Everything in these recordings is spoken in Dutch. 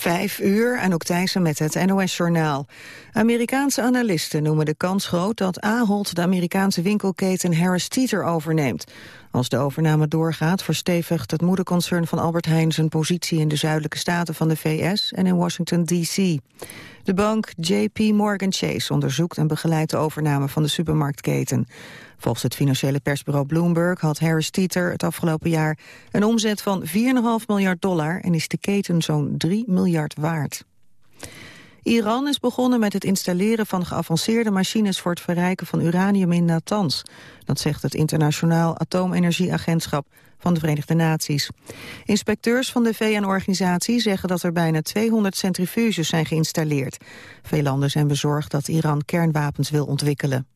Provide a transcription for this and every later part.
Vijf uur, en ook Thijssen met het NOS-journaal. Amerikaanse analisten noemen de kans groot dat Ahold de Amerikaanse winkelketen Harris Teeter overneemt. Als de overname doorgaat, verstevigt het moederconcern van Albert Heijn zijn positie in de zuidelijke staten van de VS en in Washington D.C. De bank JP Morgan Chase onderzoekt en begeleidt de overname van de supermarktketen. Volgens het financiële persbureau Bloomberg had Harris Teeter het afgelopen jaar een omzet van 4,5 miljard dollar en is de keten zo'n 3 miljard waard. Iran is begonnen met het installeren van geavanceerde machines voor het verrijken van uranium in Natanz. Dat zegt het Internationaal Atoomenergieagentschap van de Verenigde Naties. Inspecteurs van de VN-organisatie zeggen dat er bijna 200 centrifuges zijn geïnstalleerd. Veel landen zijn bezorgd dat Iran kernwapens wil ontwikkelen.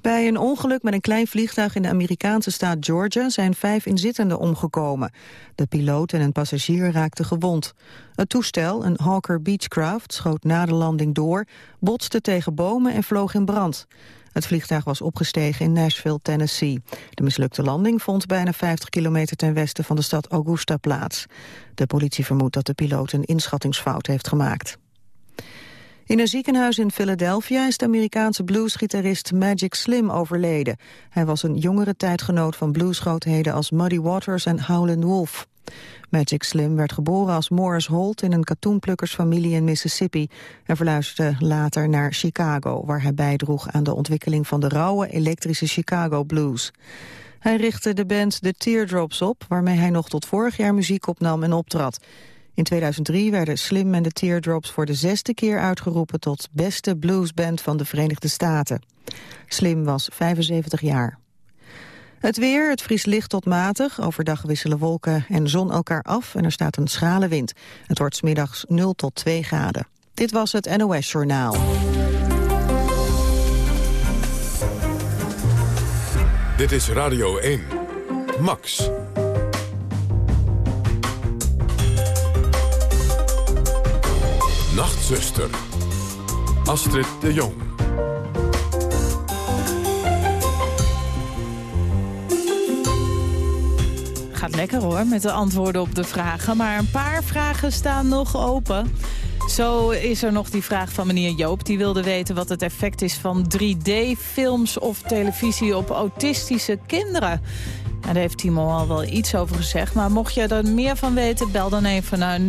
Bij een ongeluk met een klein vliegtuig in de Amerikaanse staat Georgia zijn vijf inzittenden omgekomen. De piloot en een passagier raakten gewond. Het toestel, een Hawker Beechcraft, schoot na de landing door, botste tegen bomen en vloog in brand. Het vliegtuig was opgestegen in Nashville, Tennessee. De mislukte landing vond bijna 50 kilometer ten westen van de stad Augusta plaats. De politie vermoedt dat de piloot een inschattingsfout heeft gemaakt. In een ziekenhuis in Philadelphia is de Amerikaanse bluesgitarist Magic Slim overleden. Hij was een jongere tijdgenoot van bluesgrootheden als Muddy Waters en Howlin' Wolf. Magic Slim werd geboren als Morris Holt in een katoenplukkersfamilie in Mississippi en verluisterde later naar Chicago, waar hij bijdroeg aan de ontwikkeling van de rauwe elektrische Chicago blues. Hij richtte de band The Teardrops op, waarmee hij nog tot vorig jaar muziek opnam en optrad. In 2003 werden Slim en de Teardrops voor de zesde keer uitgeroepen tot beste bluesband van de Verenigde Staten. Slim was 75 jaar. Het weer, het vries licht tot matig. Overdag wisselen wolken en zon elkaar af en er staat een schrale wind. Het wordt smiddags 0 tot 2 graden. Dit was het NOS Journaal. Dit is Radio 1. Max. Nachtzuster. Astrid de Jong. Gaat lekker hoor met de antwoorden op de vragen. Maar een paar vragen staan nog open. Zo is er nog die vraag van meneer Joop. Die wilde weten wat het effect is van 3D-films of televisie op autistische kinderen. Daar heeft Timo al wel iets over gezegd. Maar mocht je er meer van weten, bel dan even naar 0800-1121.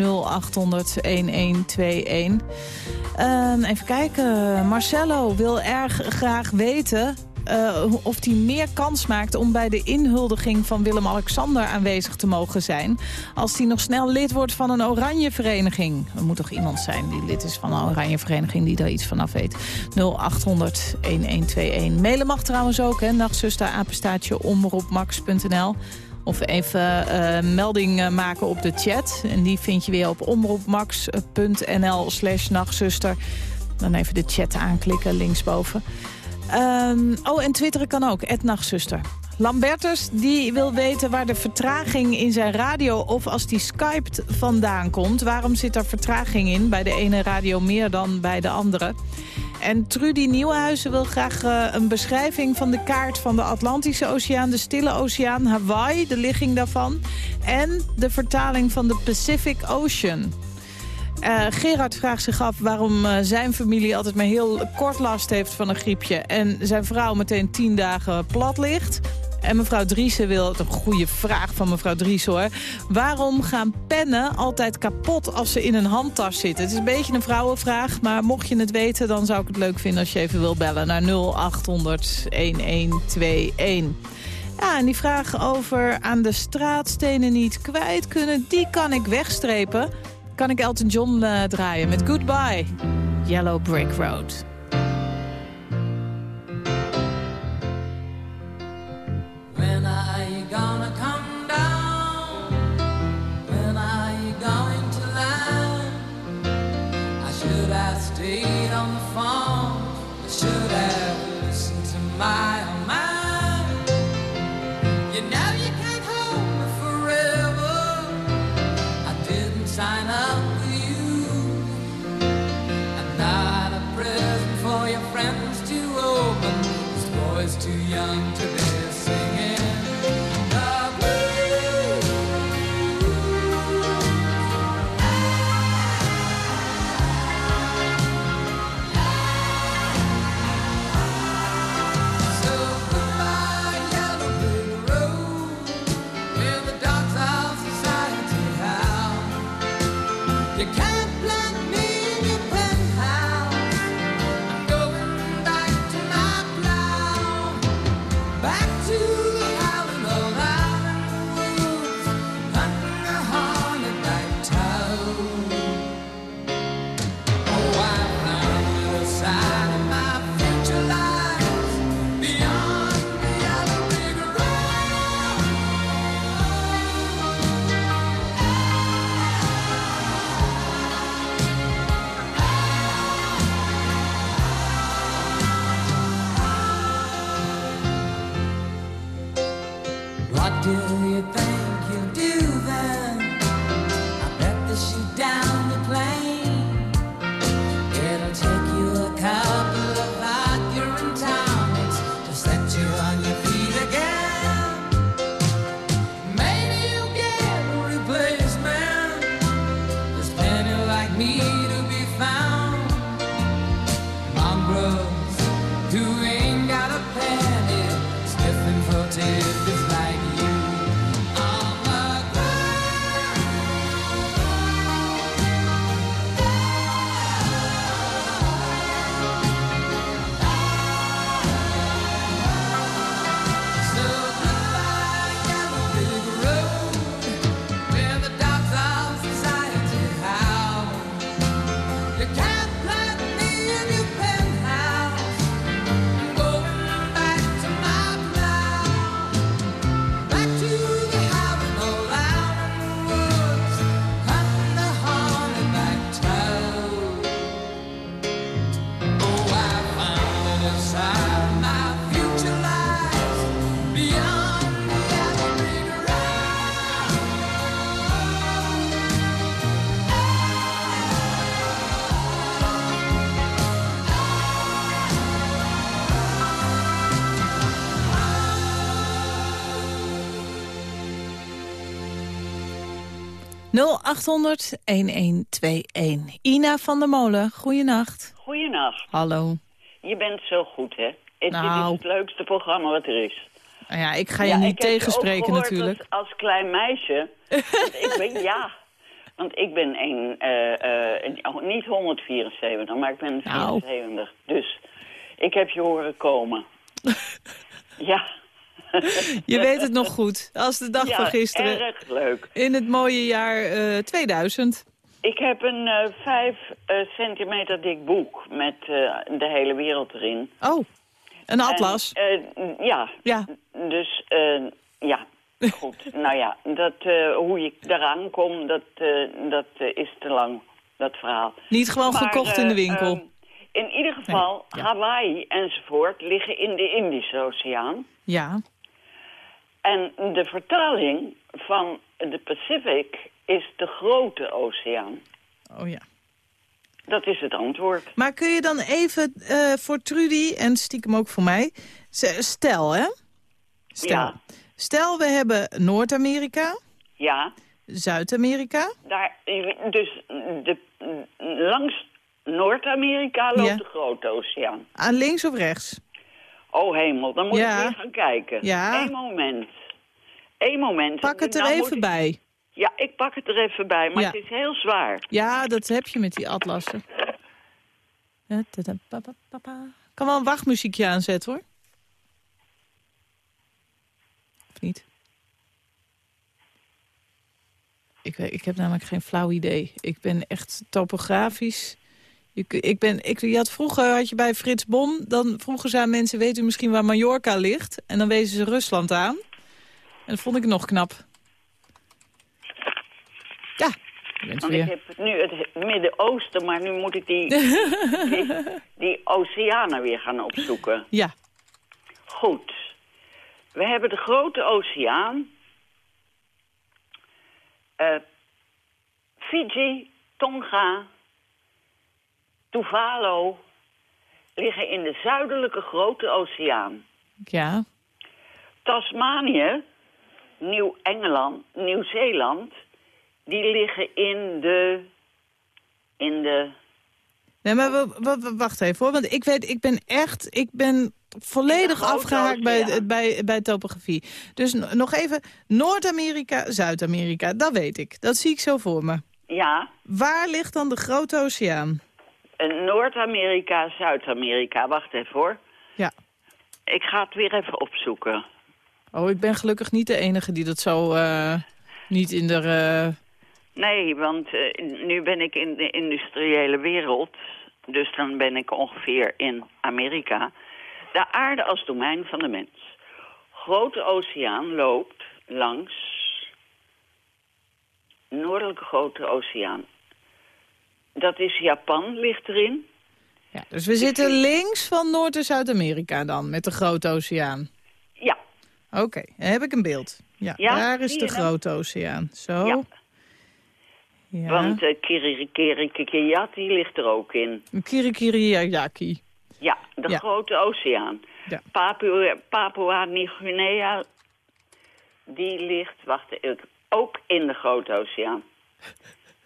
Uh, even kijken. Marcello wil erg graag weten uh, of hij meer kans maakt om bij de inhuldiging van Willem-Alexander aanwezig te mogen zijn. Als hij nog snel lid wordt van een oranje vereniging. Er moet toch iemand zijn die lid is van een oranje vereniging die daar iets vanaf weet. 0800 1121. Mailen mag trouwens ook, hè. Apenstaatje, omroepmax.nl. Of even uh, melding uh, maken op de chat. En die vind je weer op omroepmax.nl slash nachtzuster. Dan even de chat aanklikken linksboven. Um, oh, en twitteren kan ook, Nachtzuster. Lambertus die wil weten waar de vertraging in zijn radio... of als die skypt vandaan komt. Waarom zit er vertraging in? Bij de ene radio meer dan bij de andere. En Trudy Nieuwenhuizen wil graag uh, een beschrijving van de kaart van de Atlantische Oceaan... de Stille Oceaan, Hawaii, de ligging daarvan... en de vertaling van de Pacific Ocean. Uh, Gerard vraagt zich af waarom uh, zijn familie altijd maar heel kort last heeft van een griepje... en zijn vrouw meteen tien dagen plat ligt. En mevrouw Driessen wil, een goede vraag van mevrouw Driessen hoor... waarom gaan pennen altijd kapot als ze in een handtas zitten? Het is een beetje een vrouwenvraag, maar mocht je het weten... dan zou ik het leuk vinden als je even wil bellen naar 0800-1121. Ja, en die vraag over aan de straatstenen niet kwijt kunnen... die kan ik wegstrepen kan ik Elton John uh, draaien met Goodbye, Yellow Brick Road. ...0800 1121. Ina van der Molen, goeienacht. Goeienacht. Hallo. Je bent zo goed, hè? Het Nou. Dit is het leukste programma wat er is. Nou ja, ik ga je Ja, niet tegenspreken natuurlijk. Als, als klein meisje. ik ben, ja. Want ik ben een, eh, eh, niet 174, maar ik ben Nou. 74. Dus ik heb je horen komen. ja. Je weet het nog goed. Als de dag ja, van gisteren. erg leuk. In het mooie jaar eh 2000. Ik heb een eh 5 centimeter dik boek met eh, de hele wereld erin. Oh, een atlas. En, eh, ja, Ja. Dus eh, ja, goed. nou ja, dat, eh, hoe je daaraan komt, dat, eh, dat eh, is te lang, dat verhaal. Niet gewoon Maar, gekocht in de eh, winkel. ehm, in ieder geval, ja. Hawaii enzovoort liggen in de Indische Oceaan. ja. En de vertaling van de Pacific is de grote oceaan. Oh ja. Dat is het antwoord. Maar kun je dan even eh, voor Trudy en stiekem ook voor mij... Stel, hè? Stel. Ja. Stel, we hebben Noord-Amerika, Ja, Zuid-Amerika. daar, dus de, langs Noord-Amerika loopt Ja. de grote oceaan. Aan links of rechts? Oh hemel, dan moet Ja. ik weer gaan kijken. Ja. Eén moment. Eén moment. Pak het er Nou even ik- bij. Ja, ik pak het er even bij, maar Ja. het is heel zwaar. Ja, dat heb je met die atlassen. Ik kan wel een wachtmuziekje aanzetten, hoor. Of niet? Ik, ik heb namelijk geen flauw idee. Ik ben echt topografisch... Je, kun- ik ben, ik, je had vroeger had je bij Frits Bon... dan vroegen ze aan mensen, weet u misschien waar Mallorca ligt? En dan wezen ze Rusland aan. En dat vond ik nog knap. Ja, Want ik heb nu het Midden-Oosten, maar nu moet ik die, die, die oceanen weer gaan opzoeken. Ja, Goed. We hebben de grote oceaan. Eh, Fiji, Tonga, Tuvalu liggen in de zuidelijke grote oceaan. ja. Tasmanië, Nieuw-Engeland, Nieuw-Zeeland, die liggen in de... in de... Nee, maar wa- wa- wa- wacht even hoor, want ik weet, ik ben echt, ik ben volledig afgehaakt bij, bij, bij topografie. Dus nog even, Noord-Amerika, Zuid-Amerika, dat weet ik. Dat zie ik zo voor me. Ja, Waar ligt dan de Grote Oceaan? Noord-Amerika, Zuid-Amerika. Wacht even hoor. Ja. Ik ga het weer even opzoeken. Oh, ik ben gelukkig niet de enige die dat zo eh, niet in de... eh, Nee, want eh, nu ben ik in de industriële wereld. Dus dan ben ik ongeveer in Amerika. De aarde als domein van de mens. Grote oceaan loopt langs... Noordelijke Grote Oceaan. Dat is Japan, ligt erin. ja, dus we zitten links van Noord- en Zuid-Amerika dan, met de Grote Oceaan. Oké, dan heb ik een beeld. Ja, Ja, daar is de? Grote Oceaan. Zo. Ja. Ja. want uh, ligt er ook in. Kirikiriaki. Ja, de Ja. Grote Oceaan. Ja. Papua, Papua Nieuw-Guinea, die ligt, wacht ook in de Grote Oceaan.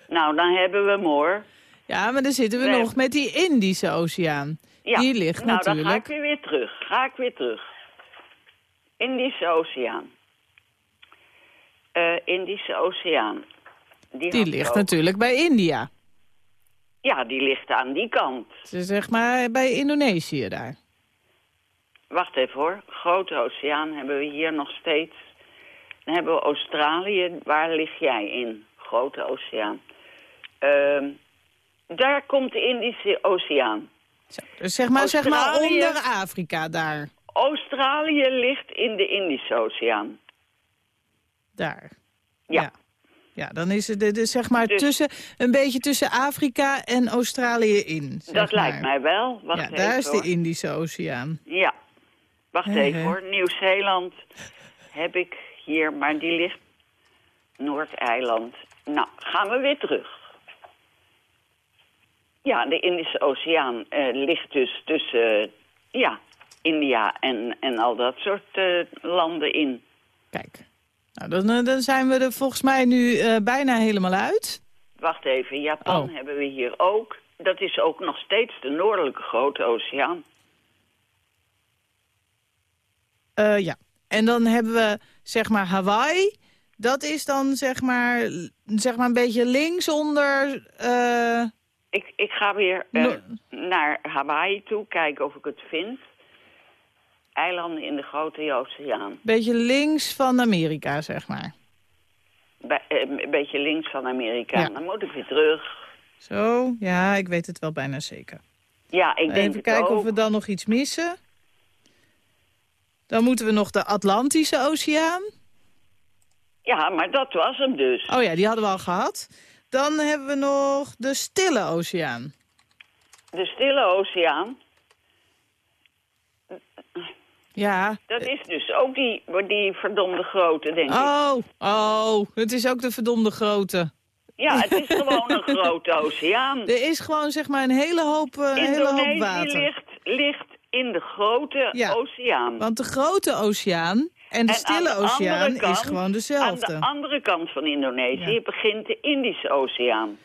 nou, dan hebben we hem hoor. Ja, maar dan zitten we nog met die Indische Oceaan. Ja. Die ligt nou, dan ga natuurlijk... ik weer, weer terug. Ga ik weer terug. Indische Oceaan. Eh, Indische Oceaan. Die, ligt ook- natuurlijk bij India. Ja, die ligt aan die kant. Dus zeg maar bij Indonesië daar. Wacht even hoor. Grote Oceaan hebben we hier nog steeds. Dan hebben we Australië. Waar lig jij in? Grote Oceaan. Ehm, daar komt de Indische Oceaan. Zo, dus zeg maar, zeg maar onder Afrika daar. Australië ligt in de Indische Oceaan. Daar. Ja. Ja, Ja, dan is het dus zeg maar Dus- tussen, een beetje tussen Afrika en Australië in. dat lijkt mij wel. Wacht Ja, even daar is hoor. de Indische Oceaan. Ja. Wacht even hoor. Nieuw-Zeeland heb ik hier, maar die ligt Noordeiland. Nou, gaan we weer terug. Ja, de Indische Oceaan eh, ligt dus tussen ja, India en, en al dat soort eh, landen in. Kijk, nou, dan, eh, dan zijn we er volgens mij nu eh, bijna helemaal uit. Wacht even, Japan Oh. hebben we hier ook. Dat is ook nog steeds de noordelijke grote oceaan. Ja, en dan hebben we zeg maar Hawaii. Dat is dan zeg maar, zeg maar een beetje linksonder... eh Ik, ik ga weer naar Hawaii toe, kijken of ik het vind. Eilanden in de grote oceaan. beetje links van Amerika, zeg maar. Eh, een beetje links van Amerika. Ja. Dan moet ik weer terug. Zo, ja, ik weet het wel bijna zeker. Ja, ik denk Even kijken ook. of we dan nog iets missen. Dan moeten we nog de Atlantische Oceaan. Ja, maar dat was hem dus. Oh ja, die hadden we al gehad. Dan hebben we nog de Stille Oceaan. De Stille Oceaan, Ja. dat is dus ook die, die verdomde grote, denk ik. Oh, oh, het is ook de verdomde grote. Ja, het is gewoon een grote oceaan. Er is gewoon zeg maar een hele hoop, een hele hoop Indonesië water. ligt, ligt in de grote Ja. oceaan. Want de grote oceaan en de En aan stille de oceaan kant- is gewoon Aan dezelfde. de andere kant van Indonesië Ja. begint de Indische Oceaan.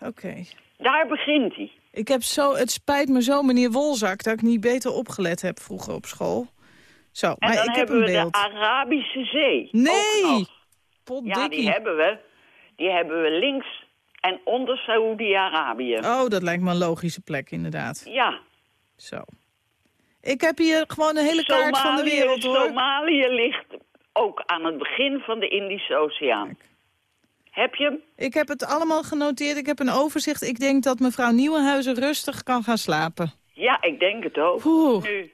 Oké. Daar begint hij. Ik heb zo, het spijt me zo, meneer Wolzak, dat ik niet beter opgelet heb vroeger op school. Zo, En maar dan ik heb hebben een we beeld. de Arabische Zee. Nee! Ja, die hebben we. Die hebben we links en onder Saoedi-Arabië. Oh, dat lijkt me een logische plek, inderdaad. Ja. Zo. Ik heb hier gewoon een hele kaart van de wereld, hoor. Somalië ligt ook aan het begin van de Indische Oceaan. Heb je hem? Ik heb het allemaal genoteerd. Ik heb een overzicht. Ik denk dat mevrouw Nieuwenhuizen rustig kan gaan slapen. Ja, ik denk het ook. Oeh. Nu.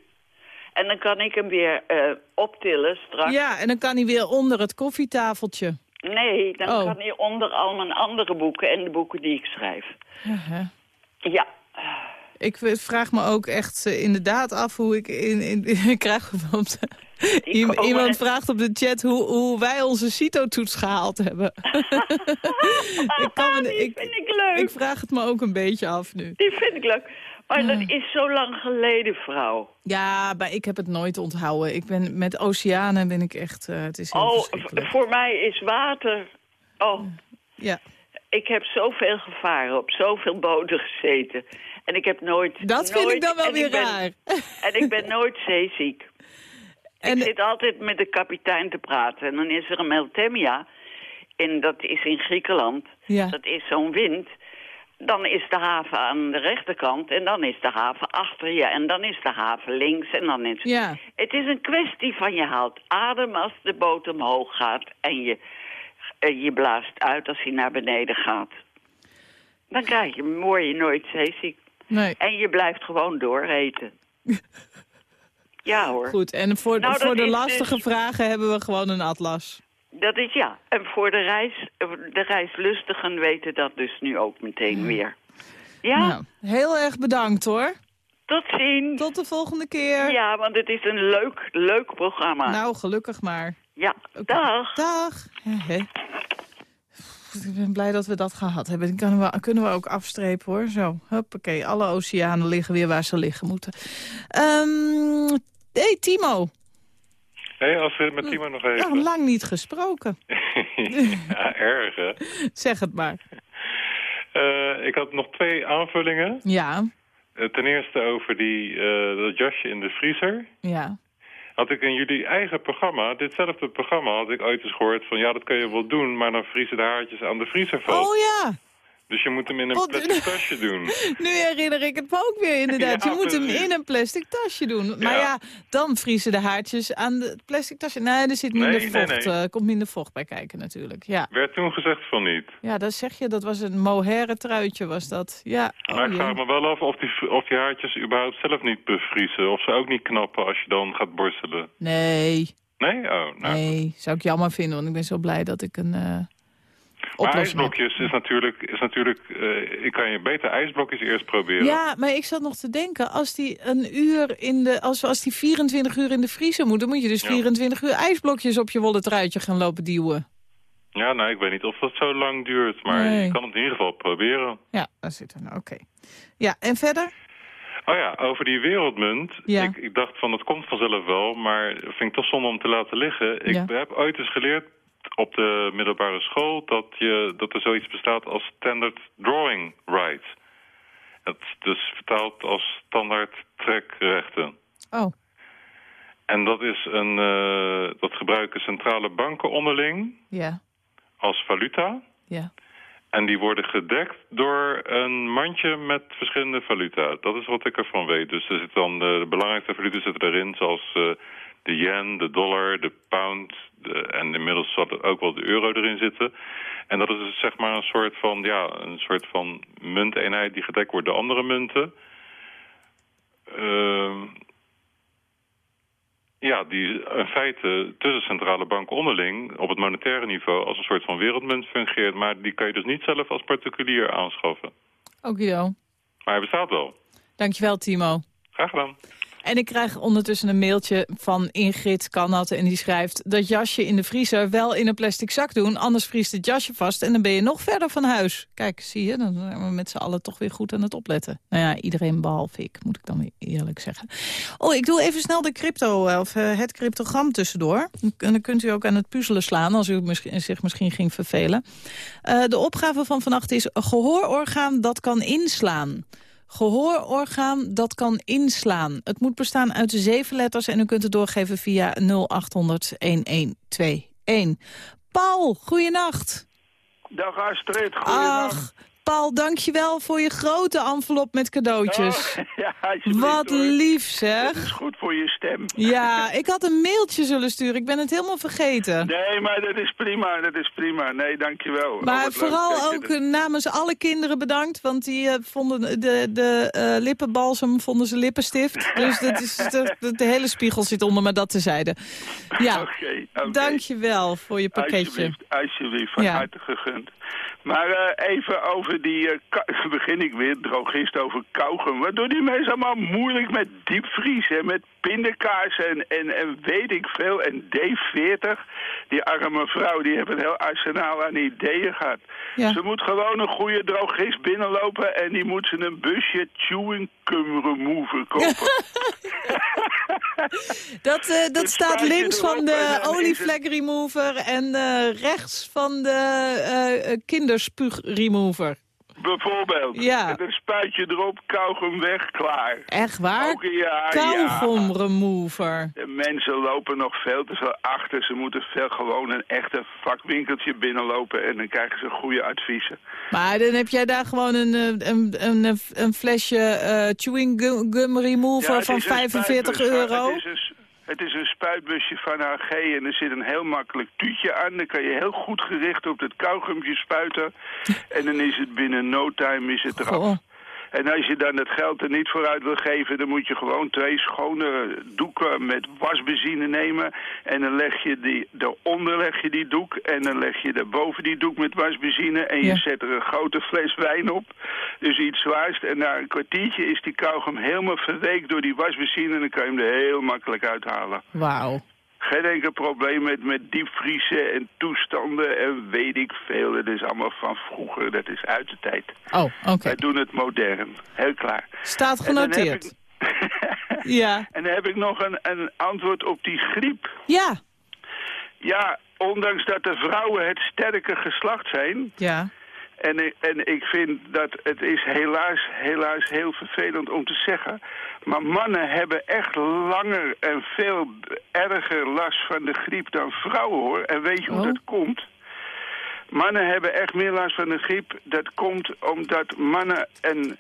En dan kan ik hem weer eh, optillen straks. Ja, en dan kan hij weer onder het koffietafeltje. Nee, dan Oh. kan hij onder al mijn andere boeken en de boeken die ik schrijf. Ja. Ik vraag me ook echt eh, inderdaad af hoe ik... In, in, ik krijg van Die komen- Iemand vraagt op de chat hoe, hoe wij onze CITO-toets gehaald hebben. ik, kan me, ik, vind ik leuk. ik vraag het me ook een beetje af nu. Die vind ik leuk. Maar dat is zo lang geleden, vrouw. Ja, maar ik heb het nooit onthouden. Ik ben, met oceanen ben ik echt... eh, het is heel Oh, voor mij is water... Oh, Ja, ik heb zoveel gevaren, op zoveel boten gezeten. En ik heb nooit... dat vind ik dan wel weer ben- raar. En ik ben nooit zeeziek. En, ik zit altijd met de kapitein te praten. En dan is er een Meltemia in, dat is in Griekenland, Ja. dat is zo'n wind... dan is de haven aan de rechterkant en dan is de haven achter je... en dan is de haven links en dan is... Ja. Het is een kwestie van je haalt adem als de boot omhoog gaat... en je, eh, je blaast uit als hij naar beneden gaat. Dan krijg je, word je nooit zeeziek. Nee. En je blijft gewoon dooreten. ja hoor. Goed, en voor, Nou, voor de lastige dus- vragen hebben we gewoon een atlas. Dat is ja. En voor de, reis, de reislustigen weten dat dus nu ook meteen weer. Ja, Nou, heel erg bedankt hoor. tot ziens. Tot de volgende keer. Ja, want het is een leuk, leuk programma. Nou, gelukkig maar. ja, dag. Dag. Ik ben blij dat we dat gehad hebben. Die kunnen we, kunnen we ook afstrepen hoor. Zo, huppakee. Alle oceanen liggen weer waar ze liggen moeten. Ehm hey Timo. Hé, Astrid, met Timo nog Ja, even. lang niet gesproken. ja, erg hè. Zeg het maar. Eh, ik had nog twee aanvullingen. Ja, Eh, ten eerste over die, eh, dat jasje in de vriezer. ja. Had ik in jullie eigen programma, ditzelfde programma, had ik ooit eens gehoord van... ja, dat kun je wel doen, maar dan vriezen de haartjes aan de vriezer vast. Oh ja, Dus je moet hem in een plastic tasje doen. nu herinner ik het me ook weer inderdaad. Ja, je moet hem in een plastic tasje doen. Maar ja, Ja. dan vriezen de haartjes aan de plastic tasje. Nee, er zit minder Nee, vocht. nee. eh, komt minder vocht bij kijken natuurlijk. Ja. Werd toen gezegd van niet. Ja, dat zeg je. Dat was een mohair truitje, was dat. Ja, oh, maar ik vraag me wel af of die, of die haartjes überhaupt zelf niet bevriezen. Of ze ook niet knappen als je dan gaat borstelen. Nee, Nee? Oh, nou. nee. Zou ik jammer vinden, want ik ben zo blij dat ik een eh Maar ijsblokjes is natuurlijk... Is natuurlijk eh, ik kan je beter ijsblokjes eerst proberen. Ja, maar ik zat nog te denken, als die een uur in de, als, als die 24 uur in de vriezer moet, dan moet je dus Ja. 24 uur ijsblokjes op je wollen truitje gaan lopen duwen. Ja, nou, ik weet niet of dat zo lang duurt. Maar Nee. je kan het in ieder geval proberen. Ja, daar zit nou, oké. Ja, en verder? Oh ja, over die wereldmunt. Ja. Ik, ik dacht van, het komt vanzelf wel. Maar vind ik toch zonde om te laten liggen. Ik Ja. heb ooit eens geleerd op de middelbare school... Dat, je, dat er zoiets bestaat als standard drawing rights. Dat is dus vertaald als standaard trekrechten. Oh, En dat is een... eh, dat gebruiken centrale banken onderling ja, als valuta... ja. En die worden gedekt door een mandje met verschillende valuta. Dat is wat ik ervan weet. Dus er zit dan de, de belangrijkste valuta zitten erin, zoals eh, de yen, de dollar, de pound... De, en inmiddels zal er ook wel de euro erin zitten. En dat is dus zeg maar een soort van, ja, een soort van munteenheid die gedekt wordt door andere munten. Ehm ja, die in feite tussen centrale banken onderling op het monetaire niveau als een soort van wereldmunt fungeert. Maar die kan je dus niet zelf als particulier aanschaffen. Okido. Maar hij bestaat wel. Dankjewel, Timo. Graag gedaan. En ik krijg ondertussen een mailtje van Ingrid Kannat en die schrijft... dat jasje in de vriezer wel in een plastic zak doen, anders vriest het jasje vast... en dan ben je nog verder van huis. Kijk, zie je, dan zijn we met z'n allen toch weer goed aan het opletten. Nou ja, iedereen behalve ik, moet ik dan weer eerlijk zeggen. Oh, ik doe even snel de crypto, eh, of eh, het cryptogram tussendoor. En dan kunt u ook aan het puzzelen slaan als u misschien- zich misschien ging vervelen. Eh, de opgave van vannacht is een gehoororgaan dat kan inslaan. Gehoororgaan dat kan inslaan. Het moet bestaan uit zeven letters en u kunt het doorgeven via 0800 1121. Paul, goeienacht. Dag Astrid, goeiedag. Ach, Paul, dankjewel voor je grote envelop met cadeautjes. Oh, ja, Wat hoor. lief, Dat zeg. is goed voor je stem. Ja, ik had een mailtje zullen sturen. Ik ben het helemaal vergeten. Nee, maar dat is prima, dat is prima. Nee, dankjewel. Oh, Maar leuk vooral dat ook namens alle kinderen bedankt. Want die eh, vonden de, de eh, lippenbalsem vonden ze lippenstift. Dus dat is, de, de, hele spiegel zit onder me dat tezijde. Ja, Oké, oké. dank je wel voor je pakketje. Alsjeblieft, alsjeblieft, van Ja. harte gegund. Maar eh, even over die, ka- begin ik weer, drogist over kauwgum. Wat doen die mensen allemaal moeilijk met diepvries en met pindakaas en, en, en weet ik veel. En D40, die arme vrouw, die heeft een heel arsenaal aan ideeën gehad. Ja. Ze moet gewoon een goede drogist binnenlopen en die moet ze een busje chewing gum remover kopen. Dat, eh, dat staat links van de olievlek remover en eh, rechts van de eh, kinderspuug remover. Bijvoorbeeld. Ja. Met een spuitje erop, kauwgom weg, klaar. Echt waar? Ook, ja, Kauwgom ja. remover. De mensen lopen nog veel te veel achter. Ze moeten veel gewoon een echte vakwinkeltje binnenlopen en dan krijgen ze goede adviezen. Maar dan heb jij daar gewoon een, eh, een, een, een flesje eh, chewing gum, remover Ja, van is een 45 spuitbus, maar euro. Het is, een, het is een spuitbusje van AG en er zit een heel makkelijk tuutje aan. Dan kan je heel goed gericht op het kauwgumpje spuiten. en dan is het binnen no time is het eraf. En als je dan het geld er niet vooruit wil geven... dan moet je gewoon twee schone doeken met wasbenzine nemen. En dan leg je die, daaronder leg je die doek. En dan leg je daarboven die doek met wasbenzine. En je Ja. zet er een grote fles wijn op. Dus iets zwaars. En na een kwartiertje is die kauwgom helemaal verweekt door die wasbenzine. En dan kan je hem er heel makkelijk uithalen. Wauw. Geen enkel probleem met, met diepvriezen en toestanden en weet ik veel. Dat is allemaal van vroeger, dat is uit de tijd. Oh, oké. Wij doen het modern, heel klaar. Staat En genoteerd. ik- Ja. En dan heb ik nog een, een antwoord op die griep. Ja. Ja, ondanks dat de vrouwen het sterke geslacht zijn... Ja. En, ik- en ik vind dat het is helaas, helaas heel vervelend om te zeggen... maar mannen hebben echt langer en veel erger last van de griep dan vrouwen, hoor. En weet je hoe Oh. dat komt? Mannen hebben echt meer last van de griep. Dat komt omdat mannen een,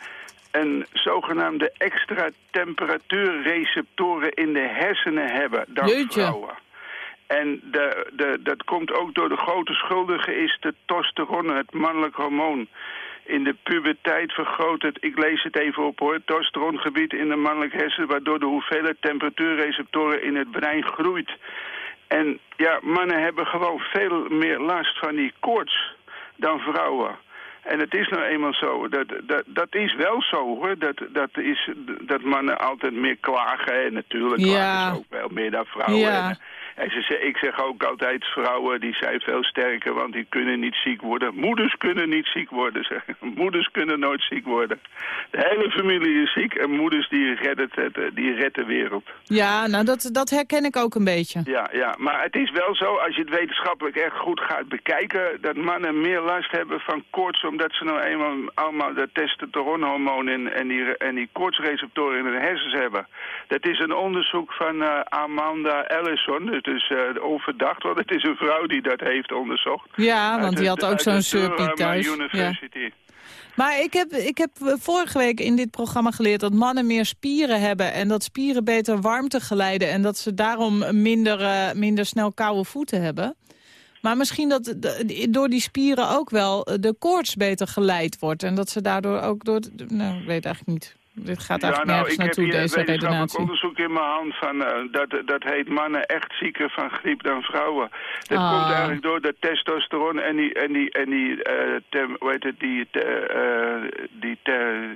een zogenaamde extra temperatuurreceptoren in de hersenen hebben dan Jeetje. vrouwen. En de, de, dat komt ook door de grote schuldige is de testosteron, het mannelijk hormoon. In de puberteit vergroot het, ik lees het even op hoor, testosterongebied in de mannelijke hersenen... waardoor de hoeveelheid temperatuurreceptoren in het brein groeit. En ja, mannen hebben gewoon veel meer last van die koorts dan vrouwen. En het is nou eenmaal zo, dat, dat, dat is wel zo hoor, dat, dat, is, dat mannen altijd meer klagen. En natuurlijk Ja. klagen ze ook wel meer dan vrouwen. Ja. En, en ze, ik zeg ook altijd, vrouwen die zijn veel sterker, want die kunnen niet ziek worden. Moeders kunnen niet ziek worden, zeg. Moeders kunnen nooit ziek worden. De hele familie is ziek en moeders die redden, het, eh, die redden de wereld. Ja, nou dat, dat herken ik ook een beetje. Ja, ja, maar het is wel zo, als je het wetenschappelijk echt goed gaat bekijken... dat mannen meer last hebben van koorts... omdat ze nou eenmaal allemaal dat testosteronhormoon en, en, die, en die koortsreceptoren in hun hersens hebben. Dat is een onderzoek van eh, Amanda Ellison. Het is eh, onverdacht, want het is een vrouw die dat heeft onderzocht. Ja, want die had ook zo'n surpie thuis. Ja. University. Maar ik heb, ik heb eh, vorige week in dit programma geleerd dat mannen meer spieren hebben... en dat spieren beter warmte geleiden... en dat ze daarom minder, eh, minder snel koude voeten hebben. Maar misschien dat de- door die spieren ook wel de koorts beter geleid wordt... en dat ze daardoor ook door... Nou, ik weet eigenlijk niet. Dit gaat eigenlijk nergens nou, ik heb naartoe, hier deze wetenschappelijk redenatie. onderzoek in mijn hand van eh, dat, dat heet mannen echt zieker van griep dan vrouwen. Dat Ah. komt eigenlijk door de testosteron en die, en die, en die, eh, tem- hoe heet het, die, eh, die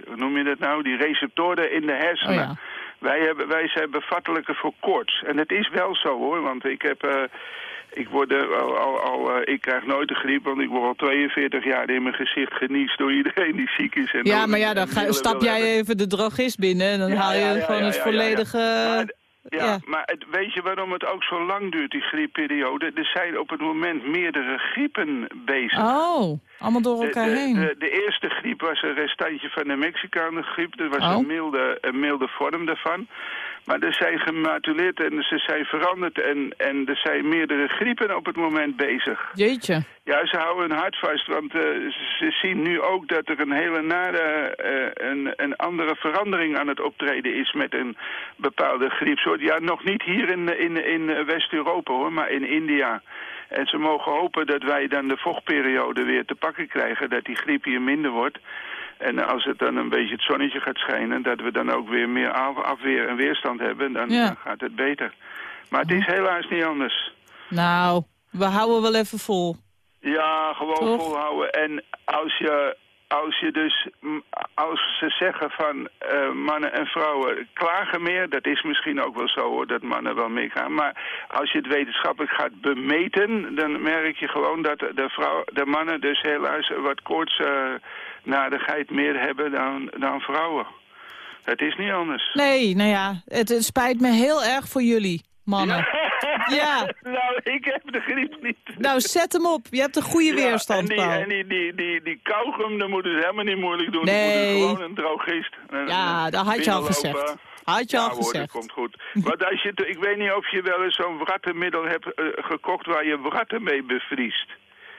hoe noem je dat nou, die receptoren in de hersenen. Oh ja. Wij, hebben, wij zijn bevattelijker voor koorts. En het is wel zo hoor, want ik heb... ik, word, al, al, al, eh, ik krijg nooit de griep, want ik word al 42 jaar in mijn gezicht geniest door iedereen die ziek is. En Ja, maar ja, dan ga, stap jij hebben. even de drogist binnen... en dan Ja, haal je ja, ja, gewoon het volledige... Maar, ja, ja. maar het, weet je waarom het ook zo lang duurt, die griepperiode? Er zijn op het moment meerdere griepen bezig. Oh, allemaal door De, elkaar de, heen. de, de eerste griep was een restantje van de Mexicaanse griep. Dat was Oh. een, milde, een milde vorm daarvan. Maar er zijn gematuleerd en ze zijn veranderd. En, en er zijn meerdere griepen op het moment bezig. Jeetje. Ja, ze houden hun hart vast, want eh, ze zien nu ook dat er een hele nare, eh, een, een andere verandering aan het optreden is met een bepaalde griepsoort. Ja, nog niet hier in, in, in West-Europa hoor, maar in India. En ze mogen hopen dat wij dan de vochtperiode weer te pakken krijgen, dat die griep hier minder wordt. En als het dan een beetje het zonnetje gaat schijnen, dat we dan ook weer meer af- afweer en weerstand hebben, dan, Ja. dan gaat het beter. Maar het is helaas niet anders. Nou, we houden wel even vol. Ja, gewoon Toch? volhouden. En als je, als je dus, als ze zeggen van eh, mannen en vrouwen klagen meer, dat is misschien ook wel zo hoor, dat mannen wel meegaan. Maar als je het wetenschappelijk gaat bemeten, dan merk je gewoon dat de, vrouw, de mannen dus helaas wat koortsnadigheid meer hebben dan, dan vrouwen. Het is niet anders. Nee, nou ja, het, het spijt me heel erg voor jullie, mannen. Ja. nou, ik heb de griep niet. Nou, zet hem op. Je hebt een goede Ja, weerstand, en die, en die, die, die, die kauwgum, dan moeten ze helemaal niet moeilijk doen. Nee. Die gewoon een drogist. Ja, een dat had je al gezegd. Had je ja, al hoor, gezegd. dat komt goed. Want als je, ik weet niet of je wel eens zo'n wrattenmiddel hebt eh, gekocht waar je wratten mee bevriest.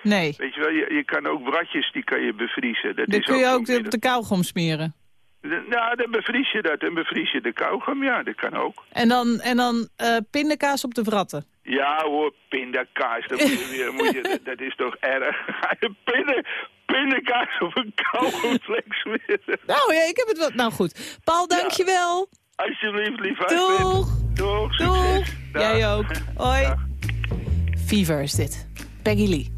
Nee. Weet je wel, je, je kan ook wratjes, die kan je bevriezen. Dat Dan is kun je ook de, middel. de kauwgom smeren. De- Nou, dan bevries je dat. En bevries je de kauwgum, ja, dat kan ook. En dan, en dan eh, pindakaas op de wratten. Ja hoor, pindakaas, dat, moet je weer, moet je, dat, is toch erg. Pinnen, pindakaas op een kauwgomvlek smeren? Nou ja, ik heb het wel. Nou goed. Paul, dankjewel. Alsjeblieft, lief. Doeg. Doeg, succes. Jij ook. Hoi. Dag. Fever is dit. Peggy Lee.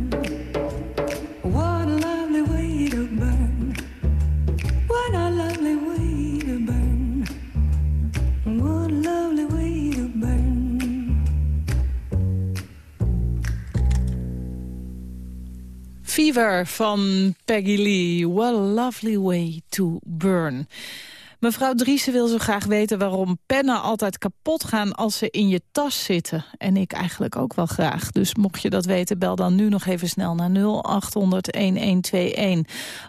Fever van Peggy Lee. What a lovely way to burn. Mevrouw Driessen wil zo graag weten waarom pennen altijd kapot gaan als ze in je tas zitten. En ik eigenlijk ook wel graag. Dus mocht je dat weten, bel dan nu nog even snel naar 0800-1121.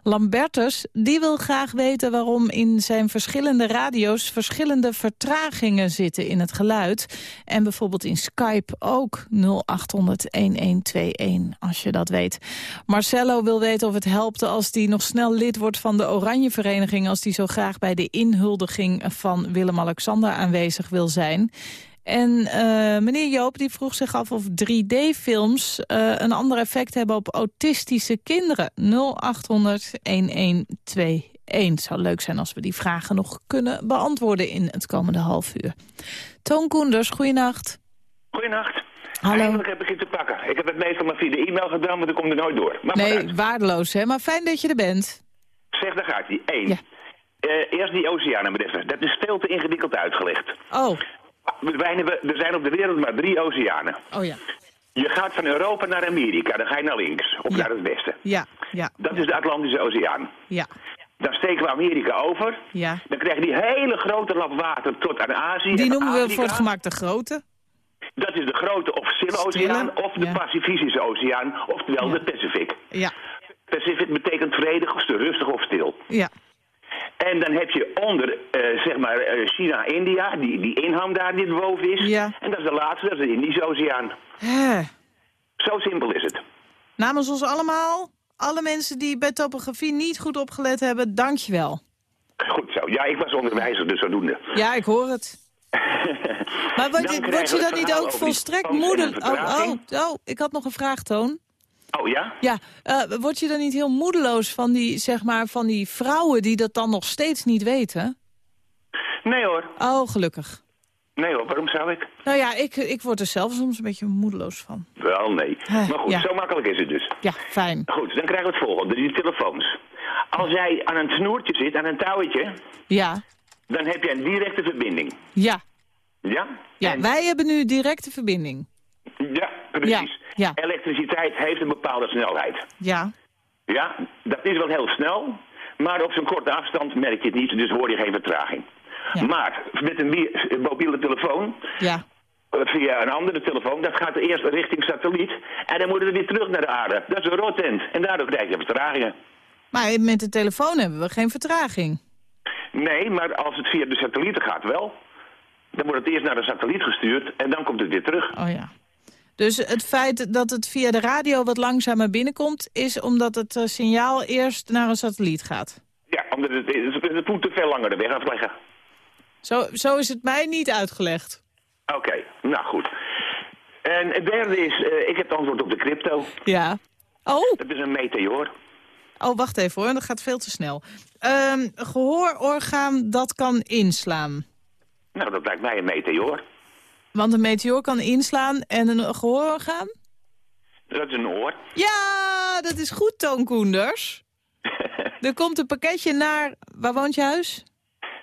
Lambertus, die wil graag weten waarom in zijn verschillende radio's verschillende vertragingen zitten in het geluid. En bijvoorbeeld in Skype ook 0800-1121, als je dat weet. Marcello wil weten of het helpt als hij nog snel lid wordt van de Oranje Vereniging... als hij zo graag bij de inhuldiging van Willem-Alexander aanwezig wil zijn. En eh, meneer Joop die vroeg zich af of 3D-films eh, een ander effect hebben op autistische kinderen. 0800-1121. Het zou leuk zijn als we die vragen nog kunnen beantwoorden in het komende half uur. Toon Koenders, goeienacht. Goedenacht. Hallo. Eindelijk heb ik je te pakken. Ik heb het meestal maar via de e-mail gedaan, maar dan komt er nooit door. Maar Nee, waardeloos, hè? Maar fijn dat je er bent. Zeg, daar gaat hij. Eén. Ja. Eh, eerst die oceanen bedeffen. Dat is veel te ingewikkeld uitgelegd. Oh, hebben- Er zijn op de wereld maar drie oceanen. oh ja. Je gaat van Europa naar Amerika, dan ga je naar links, of Ja. naar het westen. Ja, ja, Dat is de Atlantische Oceaan. ja, Dan steken we Amerika over. ja. Dan krijg je die hele grote lap water tot aan Azië. Die en noemen we voor het gemak de grote. Dat is de grote of stille oceaan of de ja. Pacifische oceaan, oftewel Ja. de Pacific. Ja, Pacific betekent vredig, of rustig of stil. ja, En dan heb je onder, eh, zeg maar, eh, China-India, die, die inham daar die boven is. Ja. En dat is de laatste, dat is de Indische Oceaan. Hè. Zo simpel is het. Namens ons allemaal, alle mensen die bij topografie niet goed opgelet hebben, dankjewel. Goed zo. Ja, ik was onderwijzer, dus zodoende. Ja, ik hoor het. Maar word je, word je dan niet ook volstrekt moeder... Oh, oh, oh, ik had nog een vraag, Toon. Oh ja? Ja, eh, word je dan niet heel moedeloos van die, zeg maar, van die vrouwen die dat dan nog steeds niet weten? Nee hoor. Oh, gelukkig. Nee hoor, waarom zou ik? Nou ja, ik, ik word er zelf soms een beetje moedeloos van. Wel, nee. Eh, Maar goed, ja. zo makkelijk is het dus. Ja, fijn. Goed, dan krijgen we het volgende, die telefoons. Als jij aan een snoertje zit, aan een touwtje, Ja, dan heb je een directe verbinding. ja. Ja? Ja, En- wij hebben nu directe verbinding. Ja, precies. Ja, ja. Elektriciteit heeft een bepaalde snelheid. Ja, Ja, dat is wel heel snel, maar op zo'n korte afstand merk je het niet, dus hoor je geen vertraging. Ja. Maar met een mobiele telefoon, ja. eh, via een andere telefoon, dat gaat eerst richting satelliet en dan moeten we weer terug naar de aarde. Dat is een rotend en daardoor krijg je vertragingen. Maar met de telefoon hebben we geen vertraging. Nee, maar als het via de satellieten gaat wel. Dan wordt het eerst naar de satelliet gestuurd en dan komt het weer terug. Oh ja. Dus het feit dat het via de radio wat langzamer binnenkomt... is omdat het eh, signaal eerst naar een satelliet gaat. Ja, omdat het, het, het moet te veel langer de weg afleggen. Zo, zo is het mij niet uitgelegd. Oké, nou goed. En het derde is, eh, ik heb het antwoord op de crypto. Ja. Oh, Dat is een meteoor. oh wacht even hoor, dat gaat veel te snel. Ehm gehoororgaan dat kan inslaan. Nou, dat lijkt mij een meteoor. Want een meteoor kan inslaan en een gehoororgaan? Dat is een oor. Ja, dat is goed, Toon Koenders. Er komt een pakketje naar... Waar woont je huis?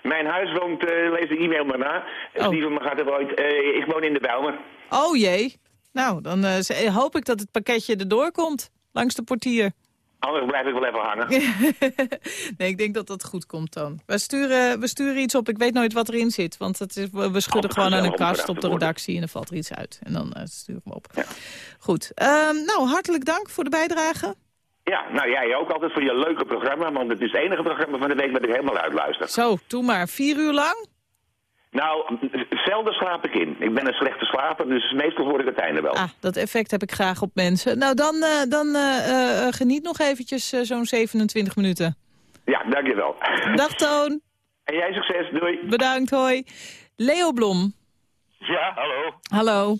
Mijn huis woont, eh, lees de e-mail maar na. Oh. Steven me gaat er ooit. eh, ik woon in de Bijlmer. Oh jee. Nou, dan eh, hoop ik dat het pakketje erdoor komt. Langs de portier. Anders blijf ik wel even hangen. nee, ik denk dat dat goed komt, Toon. We sturen, we sturen iets op. Ik weet nooit wat erin zit. Want het is, we schudden Altijd gewoon aan een kast op de redactie en dan valt er iets uit. En dan eh, sturen we hem op. Goed. Ehm, nou, hartelijk dank voor de bijdrage. Ja, nou jij ook altijd voor je leuke programma. Want het is het enige programma van de week dat ik helemaal uitluister. Zo, doe maar. Vier uur lang? Nou, zelden slaap ik in. Ik ben een slechte slaper, dus meestal hoor ik het einde wel. Ah, dat effect heb ik graag op mensen. Nou, dan, eh, dan eh, eh, geniet nog eventjes zo'n 27 minuten. Ja, dankjewel. Dag Toon. En jij succes, doei. Bedankt, hoi. Leo Blom. Ja, hallo. Hallo.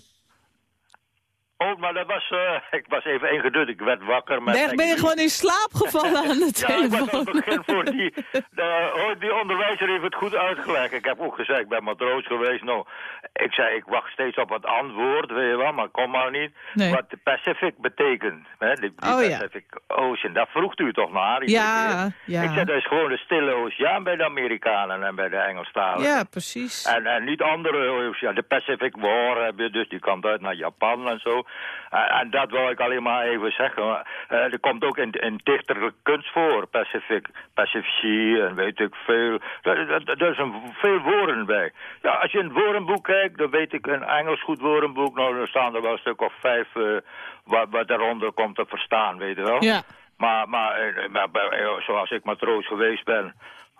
Oh, maar dat was, eh, ik was even ingedut. Ik werd wakker met... Ben, ben je gewoon in slaap gevallen aan de Ja, ik was telefoon? begin voor die... De, oh, die onderwijzer heeft het goed uitgelegd. Ik heb ook gezegd, ik ben matroos geweest. Nou, ik zei, ik wacht steeds op het antwoord, weet je wel, maar kom maar niet. Nee. Wat de Pacific betekent, hè, die, die Oh, ja. Pacific Ocean, daar vroeg u toch naar? Ja, ja. Ik zei, dat is gewoon de stille oceaan bij de Amerikanen en bij de Engelstalen. Ja, precies. En, en niet andere oceaan. De Pacific War heb je dus, die komt uit naar Japan en zo. En, dat wil ik alleen maar even zeggen. Eh, er komt ook in, in dichterlijke kunst voor, Pacific, Pacifici en weet ik veel. Er, zijn veel woorden bij. Ja, als je in het woordenboek kijkt, dan weet ik een Engels goed woordenboek. Nou, dan staan er wel een stuk of vijf eh, wat, wat daaronder komt te verstaan, weet je wel. Ja. Maar, maar, eh, maar zoals ik matroos geweest ben,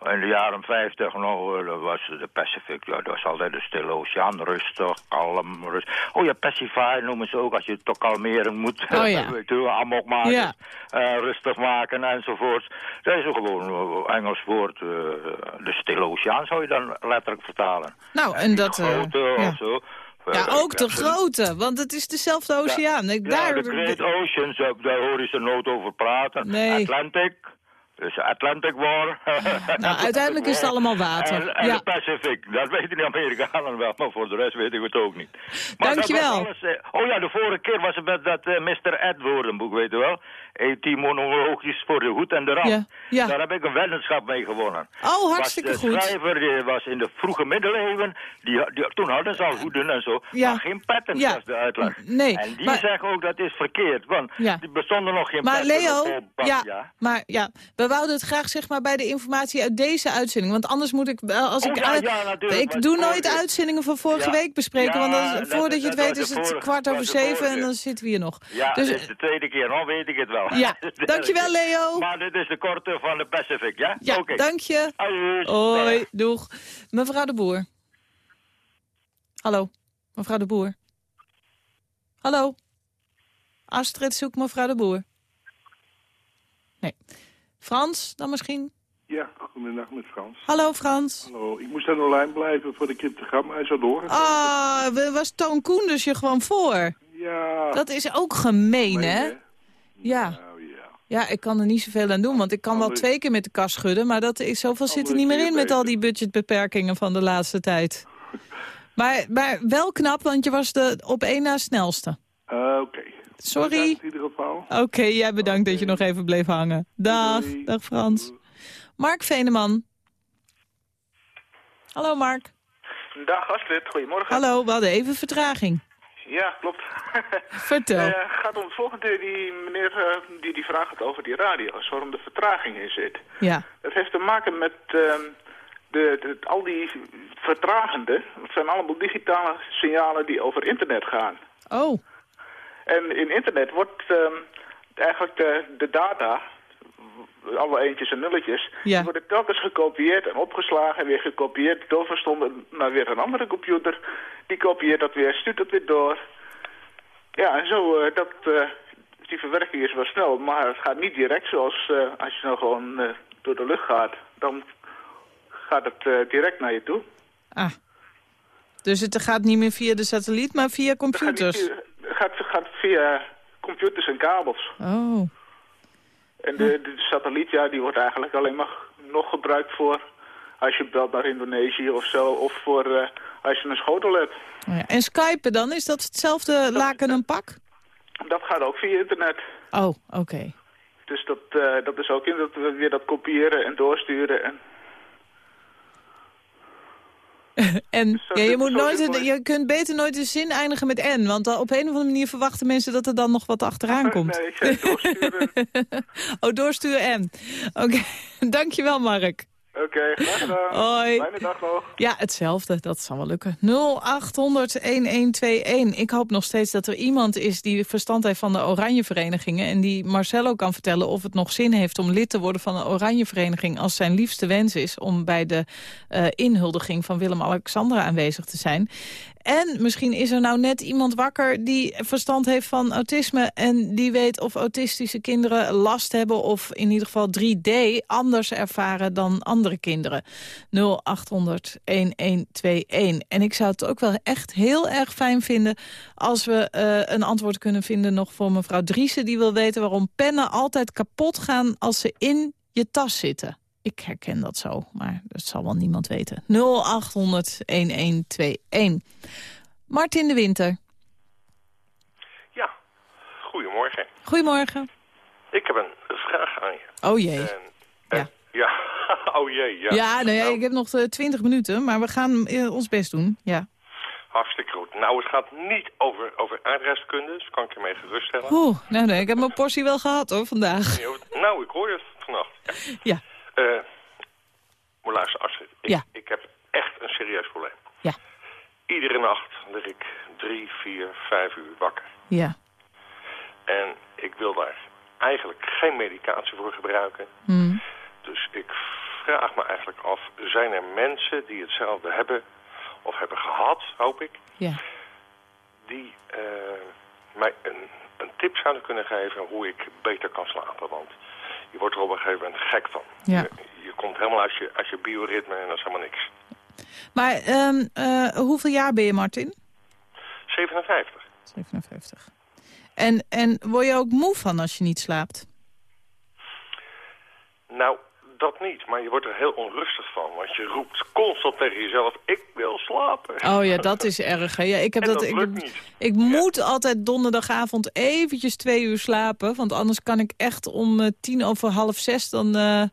in de jaren 50, nou, eh, dat was de Pacific, ja, dat was altijd de stille oceaan, rustig, kalm, rust. Oh ja, pacify noemen ze ook, als je toch kalmeren moet, Oh ja. weet je, amok maken, Ja. eh, rustig maken enzovoort. Dat is ook gewoon een Engels woord, eh, de stille oceaan zou je dan letterlijk vertalen. Nou, en dat... eh, Grote ja. of zo. ja, Eh, ook de grote, want het is dezelfde oceaan. Ja, daar, de Great Oceans, eh, daar hoor je ze nooit over praten. Nee. Atlantic, Dus Atlantic War. Nou, uiteindelijk is het allemaal water. En, en Ja. de Pacific, dat weten de Amerikanen wel, maar voor de rest weet ik het ook niet. Maar Dankjewel. alles, eh, oh ja, de vorige keer was het met dat eh, Mr. Ed woordenboek, weet je wel. E.T. monologisch voor de hoed en de rand. Ja, ja. Daar heb ik een weddenschap mee gewonnen. Oh, hartstikke was de goed. schrijver die was in de vroege middeleeuwen, die, die- toen hadden ze al hoeden en zo, maar geen patent, was de uitleg. Nee, En die maar- zeggen ook dat is verkeerd, want die bestonden nog geen Maar patent. Leo, op- op- ja, ja. maar ja, we wouden het graag zeg maar bij de informatie uit deze uitzending. Want anders moet ik, wel, als Oh, ik, ja, ja, ik doe nooit uitzendingen van vorige week bespreken. want dan, dat- voordat je het weet is het vorige- kwart over zeven en dan zitten we hier nog. Ja, dus, dit is de tweede keer, dan weet ik het wel. Ja, dankjewel. Leo. Maar dit is de korte van de Pacific, ja? ja, Oké. dank je. Hoi, doeg. Mevrouw de Boer. Hallo, mevrouw de Boer. Hallo. Astrid zoekt mevrouw de Boer. Nee. Frans dan misschien? Ja, goedemiddag met Frans. Hallo Frans. Hallo, ik moest aan de lijn blijven voor de cryptogram. Hij zou door. Ah, we- was Toon Koen dus je gewoon voor? Ja. Dat is ook gemeen, Meen hè? Ja. Nou ja. Ja, ik kan er niet zoveel aan doen, want ik kan wel twee keer met de kas schudden... maar dat is, zoveel zit er niet meer in met al die budgetbeperkingen van de laatste tijd. Maar, maar wel knap, want je was de op één na snelste. Eh, Oké. Sorry. Bedankt in ieder geval. Oké, jij bedankt dat je nog even bleef hangen. Dag, Doei. dag Frans. Mark Veneman. Hallo Mark. Dag Astrid, goedemorgen. Hallo, we hadden even vertraging. Ja, klopt. Vertel. Het gaat om het volgende, die meneer eh, die die vraag had over die radio's, waarom de vertraging in zit. Ja. Dat heeft te maken met ehm, de, de- al die vertragende, het zijn allemaal digitale signalen die over internet gaan. Oh, En in internet wordt ehm, eigenlijk de, de data, alle eentjes en nulletjes, Ja. die worden telkens gekopieerd en opgeslagen en weer gekopieerd, doorverstonden naar weer een andere computer. Die kopieert dat weer, stuurt dat weer door. Ja, en zo, eh, dat, eh, die verwerking is wel snel, maar het gaat niet direct zoals eh, als je nou gewoon door de lucht gaat. Dan gaat het direct naar je toe. ah. Dus het gaat niet meer via de satelliet, maar via computers. Gaat, gaat via computers en kabels. Oh, En de, de satelliet, ja, die wordt eigenlijk alleen maar nog gebruikt voor als je belt naar Indonesië of zo. Of voor eh, als je een schotel hebt. Oh ja. En Skype dan, is dat hetzelfde laken en pak? Dat gaat ook via internet. Oh, oké. Dus dat, eh, dat is ook in dat we weer dat kopiëren en doorsturen. En, En Zo ja, je, moet nooit, een- je kunt beter nooit een zin eindigen met N. Want dan op een of andere manier verwachten mensen dat er dan nog wat achteraan komt. Nee, ik zei doorsturen. oh, doorsturen N. Oké, dankjewel Mark. Oké, graag gedaan. Hoi. Fijne dag nog. Ja, hetzelfde. Dat zal wel lukken. 0800-1121. Ik hoop nog steeds dat er iemand is die verstand heeft van de oranje verenigingen... en die Marcelo kan vertellen of het nog zin heeft om lid te worden van een oranje vereniging... als zijn liefste wens is om bij de eh, inhuldiging van Willem-Alexander aanwezig te zijn. En misschien is er nou net iemand wakker die verstand heeft van autisme... en die weet of autistische kinderen last hebben... of in ieder geval 3D anders ervaren dan andere kinderen. 0800-1121. En ik zou het ook wel echt heel erg fijn vinden... als we eh, een antwoord kunnen vinden nog voor mevrouw Driessen... die wil weten waarom pennen altijd kapot gaan als ze in je tas zitten. Ik herken dat zo, maar dat zal wel niemand weten. 0800-1121. Martin de Winter. Ja, goedemorgen. Goedemorgen. Ik heb een vraag aan je. Oh jee. En, en- ja. oh jee, ja. Ja, ja, Nou, ik heb nog eh, 20 minuten, maar we gaan eh, ons best doen. Ja. Hartstikke goed. Nou, het gaat niet over, over aardrijkskunde, dus kan ik je mee geruststellen. Oeh, nou nee, ik heb mijn portie wel gehad hoor, vandaag. Nee, Nou, ik hoor je vannacht. Ja. Ja. Eh, maar luister, Astrid. Ik, Ja. ik heb echt een serieus probleem. Ja. Iedere nacht lig ik drie, vier, vijf uur wakker. Ja. En ik wil daar eigenlijk geen medicatie voor gebruiken. Hmm. Dus ik vraag me eigenlijk af, zijn er mensen die hetzelfde hebben, of hebben gehad, hoop ik, Ja. die eh, mij een, een tip zouden kunnen geven hoe ik beter kan slapen? Want je wordt er op een gegeven moment gek van. Ja. Je, je komt helemaal uit je, uit je bioritme en dat is helemaal niks. Maar ehm, eh, hoeveel jaar ben je, Martin? 57. 57. En, en word je ook moe van als je niet slaapt? Nou, dat niet. Maar je wordt er heel onrustig van. Want je roept constant tegen jezelf, ik wil slapen. Oh ja, dat is erg. Hè? Ja, ik heb En dat, dat ik, heb- moet altijd donderdagavond eventjes twee uur slapen. Want anders kan ik echt om eh, tien over half zes... Dan, eh,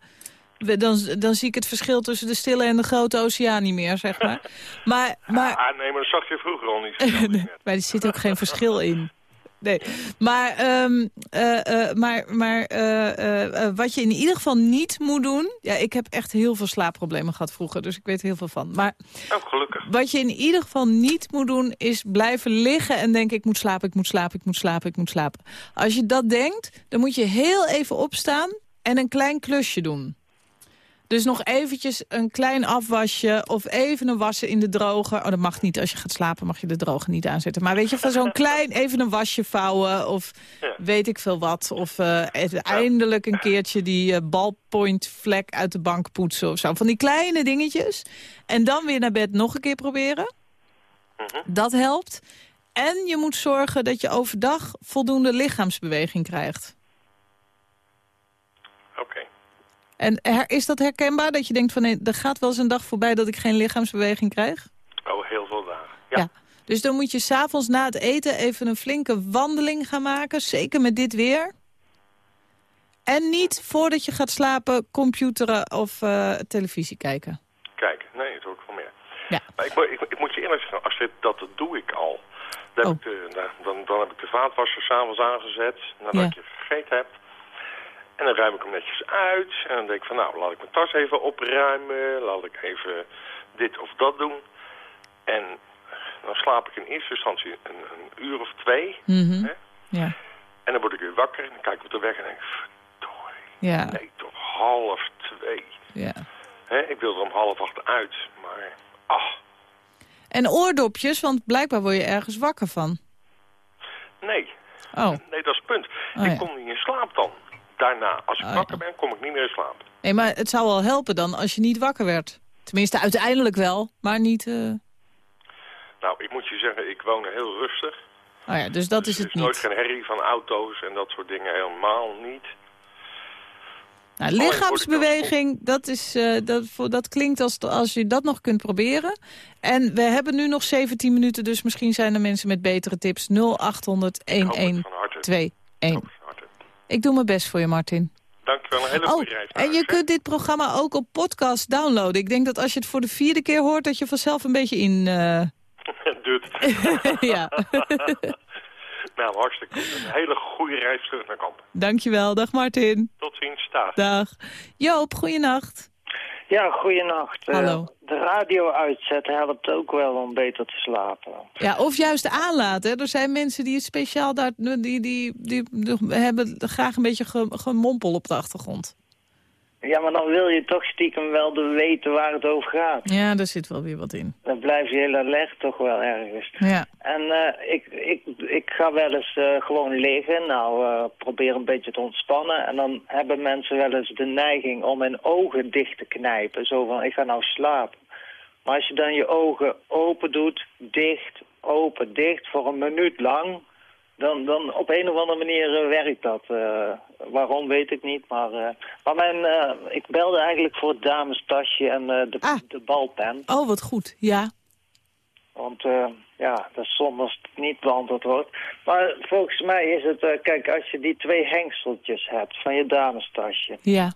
dan, dan zie ik het verschil tussen de stille en de grote oceaan niet meer, zeg maar. Maar, maar Ah, nee, maar dat zag je vroeger al niet. Nee, maar er zit ook geen verschil in. Nee, maar, ehm, eh, eh, maar, maar eh, wat je in ieder geval niet moet doen... Ja, ik heb echt heel veel slaapproblemen gehad vroeger, dus ik weet er heel veel van. Maar Oh, gelukkig. wat je in ieder geval niet moet doen, is blijven liggen en denken... ik moet slapen, ik moet slapen, ik moet slapen, ik moet slapen. Als je dat denkt, dan moet je heel even opstaan en een klein klusje doen. Dus nog eventjes een klein afwasje of even een wassen in de droger. Oh, dat mag niet. Als je gaat slapen mag je de droger niet aanzetten. Maar weet je, van zo'n klein even een wasje vouwen of weet ik veel wat. Of even eindelijk een keertje die eh, ballpoint vlek uit de bank poetsen of zo. Van die kleine dingetjes. En dan weer naar bed nog een keer proberen. Dat helpt. En je moet zorgen dat je overdag voldoende lichaamsbeweging krijgt. Oké. En her- is dat herkenbaar? Dat je denkt van nee, er gaat wel eens een dag voorbij dat ik geen lichaamsbeweging krijg? Oh, heel veel dagen. Ja. Dus dan moet je s'avonds na het eten even een flinke wandeling gaan maken. Zeker met dit weer. En niet voordat je gaat slapen computeren of eh, televisie kijken. Kijk, nee, dat hoor ik wel meer. Ja. Maar ik, moet- ik, ik moet je eerlijk zeggen, als dit, dat doe ik al. Dan, Oh. heb, ik de, dan, dan, heb ik de vaatwasser s'avonds aangezet, nadat Ja. je gegeten hebt. En dan ruim ik hem netjes uit. En dan denk ik van, nou, laat ik mijn tas even opruimen. Laat ik even dit of dat doen. En dan slaap ik in eerste instantie een, een uur of twee. Mhm. Hè? Ja. En dan word ik weer wakker en dan kijk ik op de weg en denk ik, Ja. nee, toch half twee. ja. Hè? Ik wil er om half acht uit, maar ach, En oordopjes, want blijkbaar word je ergens wakker van. nee. Oh. Nee, dat is het punt. Oh, ik ja. kom niet in slaap dan. Daarna, als ik Oh, wakker ben, kom ik niet meer in slaap. Nee, maar het zou wel helpen dan als je niet wakker werd. Tenminste, uiteindelijk wel, maar niet... eh, Nou, ik moet je zeggen, ik woon er heel rustig. Oh ja, dus dat is Er het is nooit niet. geen herrie van auto's en dat soort dingen helemaal niet. Nou, lichaamsbeweging, dat, is, eh, dat, dat klinkt als, als je dat nog kunt proberen. En we hebben nu nog 17 minuten, dus misschien zijn er mensen met betere tips. 0800 1121. Ik doe mijn best voor je, Martin. Dankjewel, een hele Oh, goede reis. naar en je kunt dit programma ook op podcast downloaden. Ik denk dat als je het voor de vierde keer hoort, dat je vanzelf een beetje in... Dut. ja, nou, hartstikke goed. Een hele goede reis terug naar kamp. dankjewel. Dag Martin. Tot ziens, dag. Dag. Joop, goeienacht. Ja, goeienacht. Eh, Hallo. de radio uitzetten helpt ook wel om beter te slapen. Ja, of juist aanlaten. hè. Er zijn mensen die het speciaal daar, die, die, die, die hebben graag een beetje ge- gemompel op de achtergrond. Ja, maar dan wil je toch stiekem wel de weten waar het over gaat. Ja, daar zit wel weer wat in. Dan blijf je heel alert toch wel ergens. Ja. En eh, ik, ik, ik ga wel eens eh, gewoon liggen, nou eh, probeer een beetje te ontspannen. En dan hebben mensen wel eens de neiging om hun ogen dicht te knijpen. Zo van, ik ga nou slapen. Maar als je dan je ogen open doet, dicht, open, dicht voor een minuut lang... Dan, dan op een of andere manier eh, werkt dat. Eh, waarom weet ik niet, maar... eh, maar mijn, ik belde eigenlijk voor het damestasje en de, de balpen. Oh, wat goed. Ja. Want ja, dat is zonde als het niet beantwoord wordt. Maar volgens mij is het, kijk, als je die twee hengseltjes hebt van je damestasje... Ja.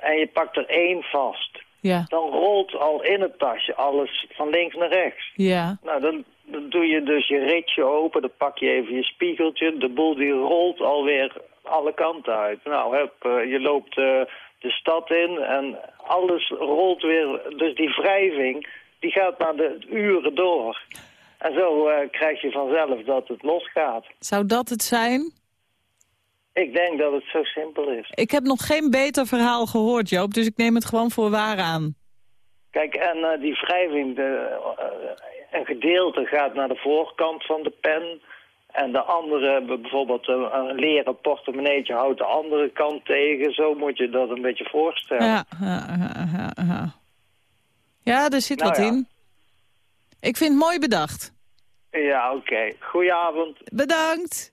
en je pakt er één vast, Ja. dan rolt al in het tasje alles van links naar rechts. Ja. Nou, dan, dan doe je dus je ritje open, dan pak je even je spiegeltje. De boel die rolt alweer alle kanten uit. Nou, hup, eh, je loopt eh, de stad in en alles rolt weer. Dus die wrijving, die gaat maar de uren door. En zo eh, krijg je vanzelf dat het losgaat. Zou dat het zijn? Ik denk dat het zo simpel is. Ik heb nog geen beter verhaal gehoord, Joop, dus ik neem het gewoon voor waar aan. Kijk, en eh, die wrijving, de, eh, een gedeelte gaat naar de voorkant van de pen... En de andere, bijvoorbeeld een, een leren portemonneetje houdt de andere kant tegen. Zo moet je dat een beetje voorstellen. Ja, ja, ja, ja, ja. ja er zit Nou wat ja. in. Ik vind het mooi bedacht. Ja, oké. Goedenavond. Bedankt.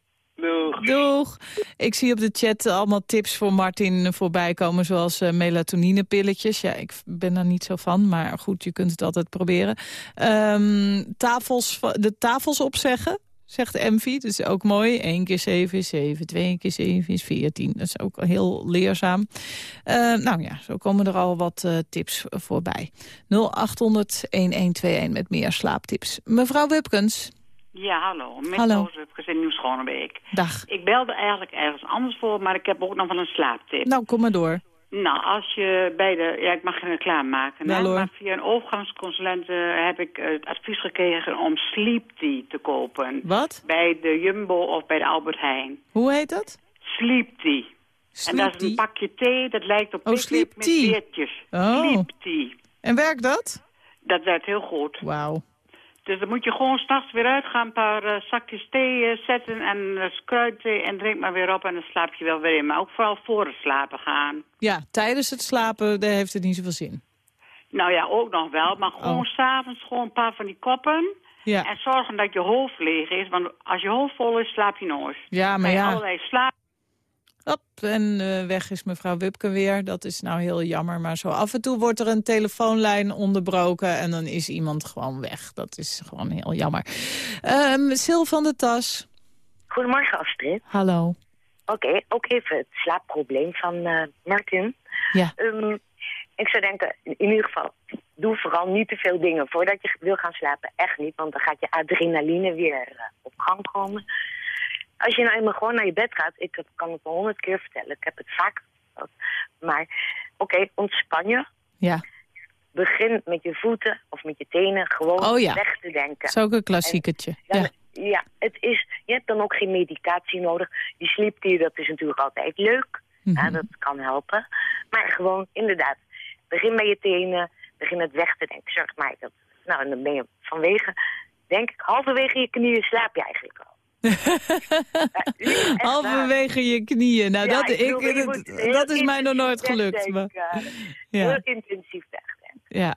Doeg. Ik zie op de chat allemaal tips voor Martin voorbij komen, zoals eh, melatoninepilletjes. Ja, ik ben daar niet zo van, maar goed, je kunt het altijd proberen. Ehm, tafels, de tafels opzeggen, zegt Envy. Dat is ook mooi. 1 keer 7 is 7, 2 keer 7 is 14. Dat is ook heel leerzaam. Eh, nou ja, zo komen er al wat eh, tips voorbij. 0800-1121 met meer slaaptips. Mevrouw Wupkens. Ja, hallo. Met Hallo. Roos Wupkes in Nieuw-Schonebeek. Dag. Ik belde eigenlijk ergens anders voor, maar ik heb ook nog wel een slaaptip. Nou, kom maar door. Nou, als je bij de... Ja, ik mag geen reclame maken. Wel, hè, hoor. maar via een overgangsconsulent eh, heb ik het advies gekregen om Sleep Tea te kopen. Wat? Bij de Jumbo of bij de Albert Heijn. Hoe heet dat? Sleep Tea. en dat is een pakje thee, dat lijkt op Oh, Sleep met beertjes. Oh. Sleep Tea. En werkt dat? Dat werkt heel goed. Wauw. Dus dan moet je gewoon s'nachts weer uitgaan, een paar eh, zakjes thee eh, zetten en uh, kruidthee en drink maar weer op en dan slaap je wel weer in. Maar ook vooral voor het slapen gaan. Ja, tijdens het slapen daar heeft het niet zoveel zin. Nou ja, ook nog wel, maar gewoon s s'avonds gewoon een paar van die koppen. Ja. En zorgen dat je hoofd leeg is, want als je hoofd vol is, slaap je nooit. Ja, maar ja. allerlei slaap... Hop, en eh, weg is mevrouw Wupke weer. Dat is nou heel jammer, maar zo af en toe wordt er een telefoonlijn onderbroken... en dan is iemand gewoon weg. Dat is gewoon heel jammer. Ehm Sil van de Tas. Goedemorgen, Astrid. Hallo. Oké, ook even het slaapprobleem van eh Martin. Ja. Ehm, ik zou denken, in ieder geval, doe vooral niet te veel dingen voordat je wil gaan slapen. Echt niet, want dan gaat je adrenaline weer eh, op gang komen. Als je nou eenmaal gewoon naar je bed gaat, ik heb- kan het al honderd keer vertellen, ik heb het vaak verteld. Maar oké, ontspan je. Ja. Begin met je voeten of met je tenen gewoon Oh ja. weg te denken. Dat is ook een klassieketje. Ja, Ja. ja, het is, je hebt dan ook geen medicatie nodig. Die sleeptier, dat is natuurlijk altijd leuk. Mhm. Ja, dat kan helpen. Maar gewoon, inderdaad, begin bij je tenen, begin het weg te denken. Zorg maar dat, nou, en dan ben je vanwege, denk ik, halverwege je knieën slaap je eigenlijk al. Halverwege je knieën. Nou, Ja, dat, ik bedoel, dat, is mij nog nooit gelukt. Maar, wegdenken. Ja. Heel intensief wegdenken. ja.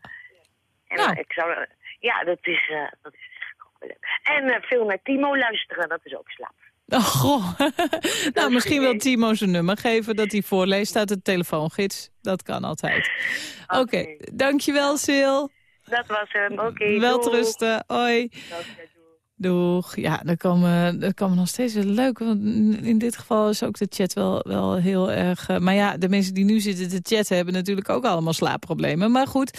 En Nou. eh, ik zou, ja, dat is, eh, dat is eigenlijk ook wel leuk. En eh, veel naar Timo luisteren, dat is ook slaap. Oh, goh. nou, misschien wil Timo zijn nummer geven dat hij voorleest uit de telefoongids. Dat kan altijd. Oké, dankjewel Sil. Dat was hem, oké. Wel doeg. rusten. Hoi. Ja, dan komen, dan komen nog steeds leuk. Want in dit geval is ook de chat wel, wel heel erg... eh, maar ja, de mensen die nu zitten te chatten... hebben natuurlijk ook allemaal slaapproblemen. Maar goed,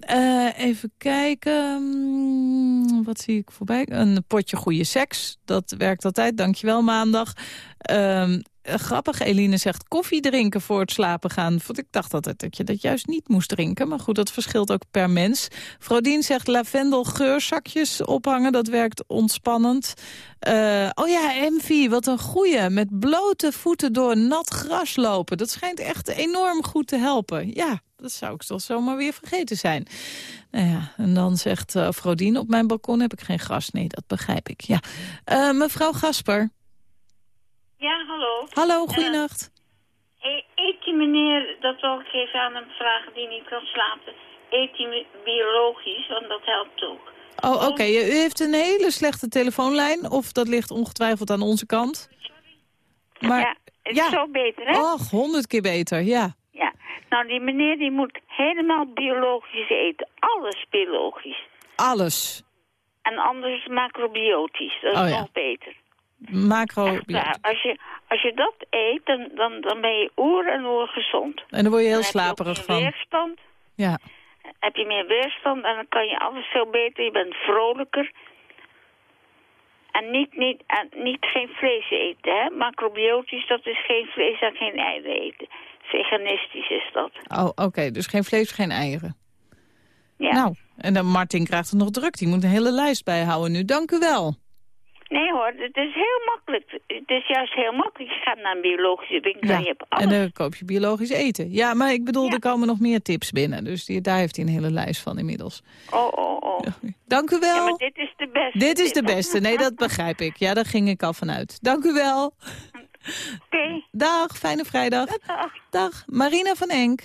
eh, even kijken. Mm, Wat zie ik voorbij? Een potje goede seks. Dat werkt altijd. Dankjewel, maandag. Ehm, eh, grappig, Eline zegt koffie drinken voor het slapen gaan. Want ik dacht altijd dat je dat juist niet moest drinken. Maar goed, dat verschilt ook per mens. Frodien zegt lavendelgeurzakjes ophangen. Dat werkt ontspannend. Eh, oh ja, Envy, wat een goeie. Met blote voeten door nat gras lopen. Dat schijnt echt enorm goed te helpen. Ja, dat zou ik toch zomaar weer vergeten zijn. Nou ja, en dan zegt uh, Frodien, op mijn balkon heb ik geen gras. Nee, dat begrijp ik, ja. Mevrouw Gasper. Ja, hallo. Hallo, goeienacht. Uh, eet die meneer, dat wil ik even aan hem vragen die niet kan slapen. Eet die biologisch, want dat helpt ook. Oh, oké. Okay. U heeft een hele slechte telefoonlijn. Of dat ligt ongetwijfeld aan onze kant. Maar, ja, het is zo beter, hè? Och, honderd keer beter, ja. Ja. Nou, die meneer die moet helemaal biologisch eten. Alles biologisch. Alles? En anders macrobiotisch. Dat is oh, ja. nog beter. Macrobiotisch. Ja, als, je, als je dat eet, dan, dan, dan ben je oer en oer gezond. En dan word je heel dan slaperig heb je van. weerstand. Ja. Heb je meer weerstand en dan kan je alles veel beter. Je bent vrolijker. En niet, niet, en niet geen vlees eten, hè. Macrobiotisch, dat is geen vlees en geen eieren eten. Veganistisch is dat. Oh, oké. Okay. Dus geen vlees, geen eieren. Ja. Nou, en dan Martin krijgt het nog druk. Die moet een hele lijst bijhouden nu. Dank u wel. Nee hoor, het is heel makkelijk. Het is juist heel makkelijk. Je gaat naar een biologische winkel ja. en je hebt alles. En dan koop je biologisch eten. Ja, maar ik bedoel, ja. er komen nog meer tips binnen. Dus die, daar heeft hij een hele lijst van inmiddels. Oh, oh, oh. Dank u wel. Ja, maar dit is de beste. Dit is de beste. Nee, dat begrijp ik. Ja, daar ging ik al vanuit. Dank u wel. Oké. Okay. Dag, fijne vrijdag. Dag. Dag. Marina van Enk.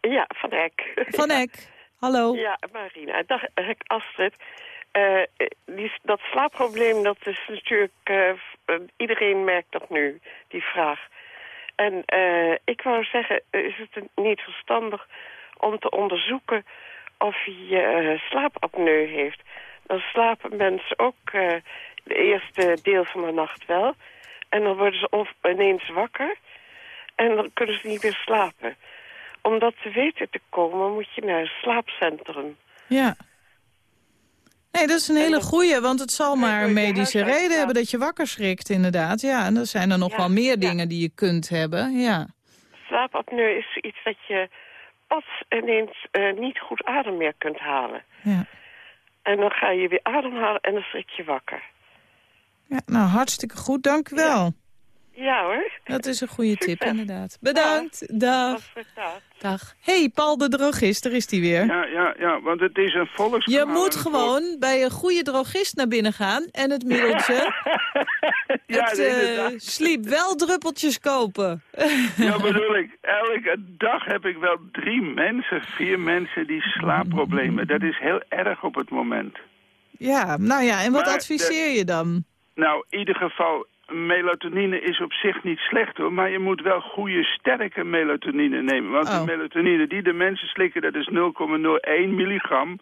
Ja, van Eck. Van Eck. Hallo. Ja, Marina. Dag, Astrid. Uh, dat slaapprobleem, dat is natuurlijk eh, iedereen merkt dat nu, die vraag. En ik wou zeggen, is het niet verstandig om te onderzoeken of je slaapapneu heeft? Dan slapen mensen ook eh de eerste deel van de nacht wel. En dan worden ze of ineens wakker. En dan kunnen ze niet meer slapen. Om dat te weten te komen moet je naar een slaapcentrum. Ja. Nee, dat is een hele goeie, want het zal maar een medische reden hebben dat je wakker schrikt, inderdaad. Ja, en er zijn er nog wel meer dingen die je kunt hebben, ja. Slaapapneu is iets dat je pas ineens eh, niet goed adem meer kunt halen. Ja. En dan ga je weer ademhalen en dan schrik je wakker. ja nou, hartstikke goed, dank u wel. Ja hoor. Dat is een goede tip, inderdaad. Bedankt, dag. Dag. hey, Paul de drogist, daar is hij weer. Ja, ja, ja, want het is een volksverhaal. Je moet gewoon bij een goede drogist naar binnen gaan en het middeltje, Ja, het eh, inderdaad. sliep wel druppeltjes kopen. Ja, bedoel ik. Elke dag heb ik wel drie mensen, vier mensen die slaapproblemen. Dat is heel erg op het moment. Ja, nou ja, en wat Maar adviseer je dan? Nou, in ieder geval, melatonine is op zich niet slecht hoor. Maar je moet wel goede, sterke melatonine nemen. Want Oh. de melatonine die de mensen slikken, dat is 0,01 milligram.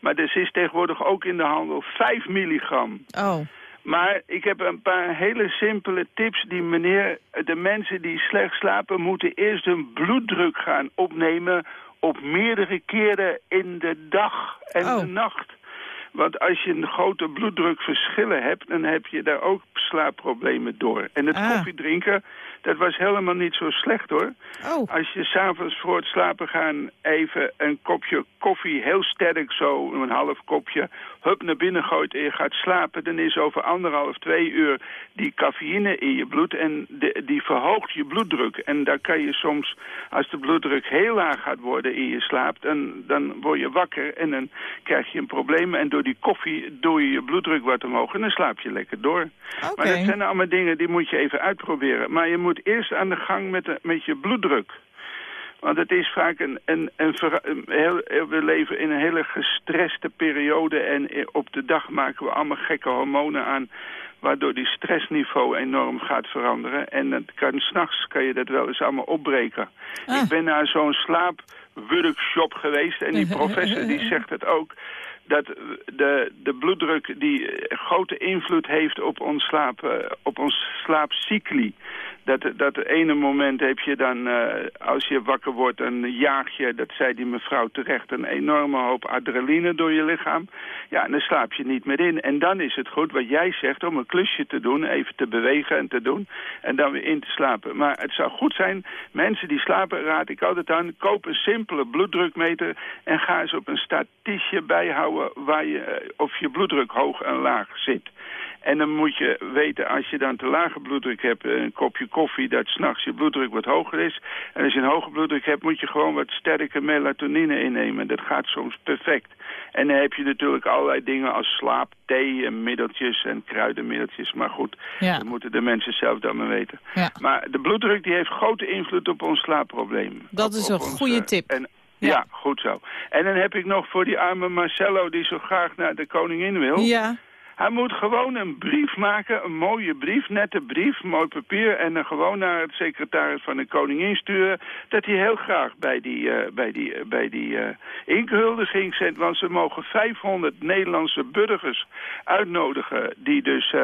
Maar er is tegenwoordig ook in de handel 5 milligram. Oh. Maar ik heb een paar hele simpele tips die meneer... De mensen die slecht slapen moeten eerst hun bloeddruk gaan opnemen... op meerdere keren in de dag en Oh. de nacht. Want als je een grote bloeddrukverschillen hebt... dan heb je daar ook slaapproblemen door. En het Ah. koffie drinken, dat was helemaal niet zo slecht hoor. Oh. Als je s'avonds voor het slapen gaan even een kopje koffie, heel sterk zo, een half kopje, hup naar binnen gooit en je gaat slapen, dan is over anderhalf, twee uur die cafeïne in je bloed en de, die verhoogt je bloeddruk. En daar kan je soms, als de bloeddruk heel laag gaat worden in je slaap, dan, dan word je wakker en dan krijg je een probleem. En door die koffie doe je je bloeddruk wat omhoog en dan slaap je lekker door. Maar dat zijn allemaal dingen die moet je even uitproberen. Maar je moet eerst aan de gang met, de, met je bloeddruk. Want het is vaak een, een, een, heel, we leven in een hele gestreste periode en i- op de dag maken we allemaal gekke hormonen aan, waardoor die stressniveau enorm gaat veranderen. En het kan, s'nachts kan je dat wel eens allemaal opbreken. Ik ben naar zo'n slaapworkshop geweest en die professor die zegt het ook dat de, de bloeddruk die eh, grote invloed heeft op ons, slaap, eh, op ons slaapcycli. Dat, dat ene moment heb je dan, eh, als je wakker wordt, dan jaag je, dat zei die mevrouw terecht, een enorme hoop adrenaline door je lichaam. Ja, en dan slaap je niet meer in. En dan is het goed, wat jij zegt, om een klusje te doen, even te bewegen en te doen, en dan weer in te slapen. Maar het zou goed zijn, mensen die slapen, raad ik altijd aan, koop een simpele bloeddrukmeter en ga eens op een statistiekje bijhouden waar je, eh, of je bloeddruk hoog en laag zit. En dan moet je weten, als je dan te lage bloeddruk hebt, eh, een kopje koffie, dat s'nachts je bloeddruk wat hoger is. En als je een hoge bloeddruk hebt, moet je gewoon wat sterke melatonine innemen. Dat gaat soms perfect. En dan heb je natuurlijk allerlei dingen als slaap, thee en middeltjes en kruidenmiddeltjes. Maar goed, Ja. dat moeten de mensen zelf dan maar weten. Ja. Maar de bloeddruk die heeft grote invloed op ons slaapprobleem. Dat is op een ons, goede eh, tip. En, ja. goed zo. En dan heb ik nog voor die arme Marcello die zo graag naar de koningin wil. Ja. Hij moet gewoon een brief maken, een mooie brief, nette brief, mooi papier... en dan gewoon naar het secretaris van de koningin sturen... dat hij heel graag bij die, eh, bij die, eh, bij die eh, inkhuldiging zit. Want ze mogen 500 Nederlandse burgers uitnodigen... die dus...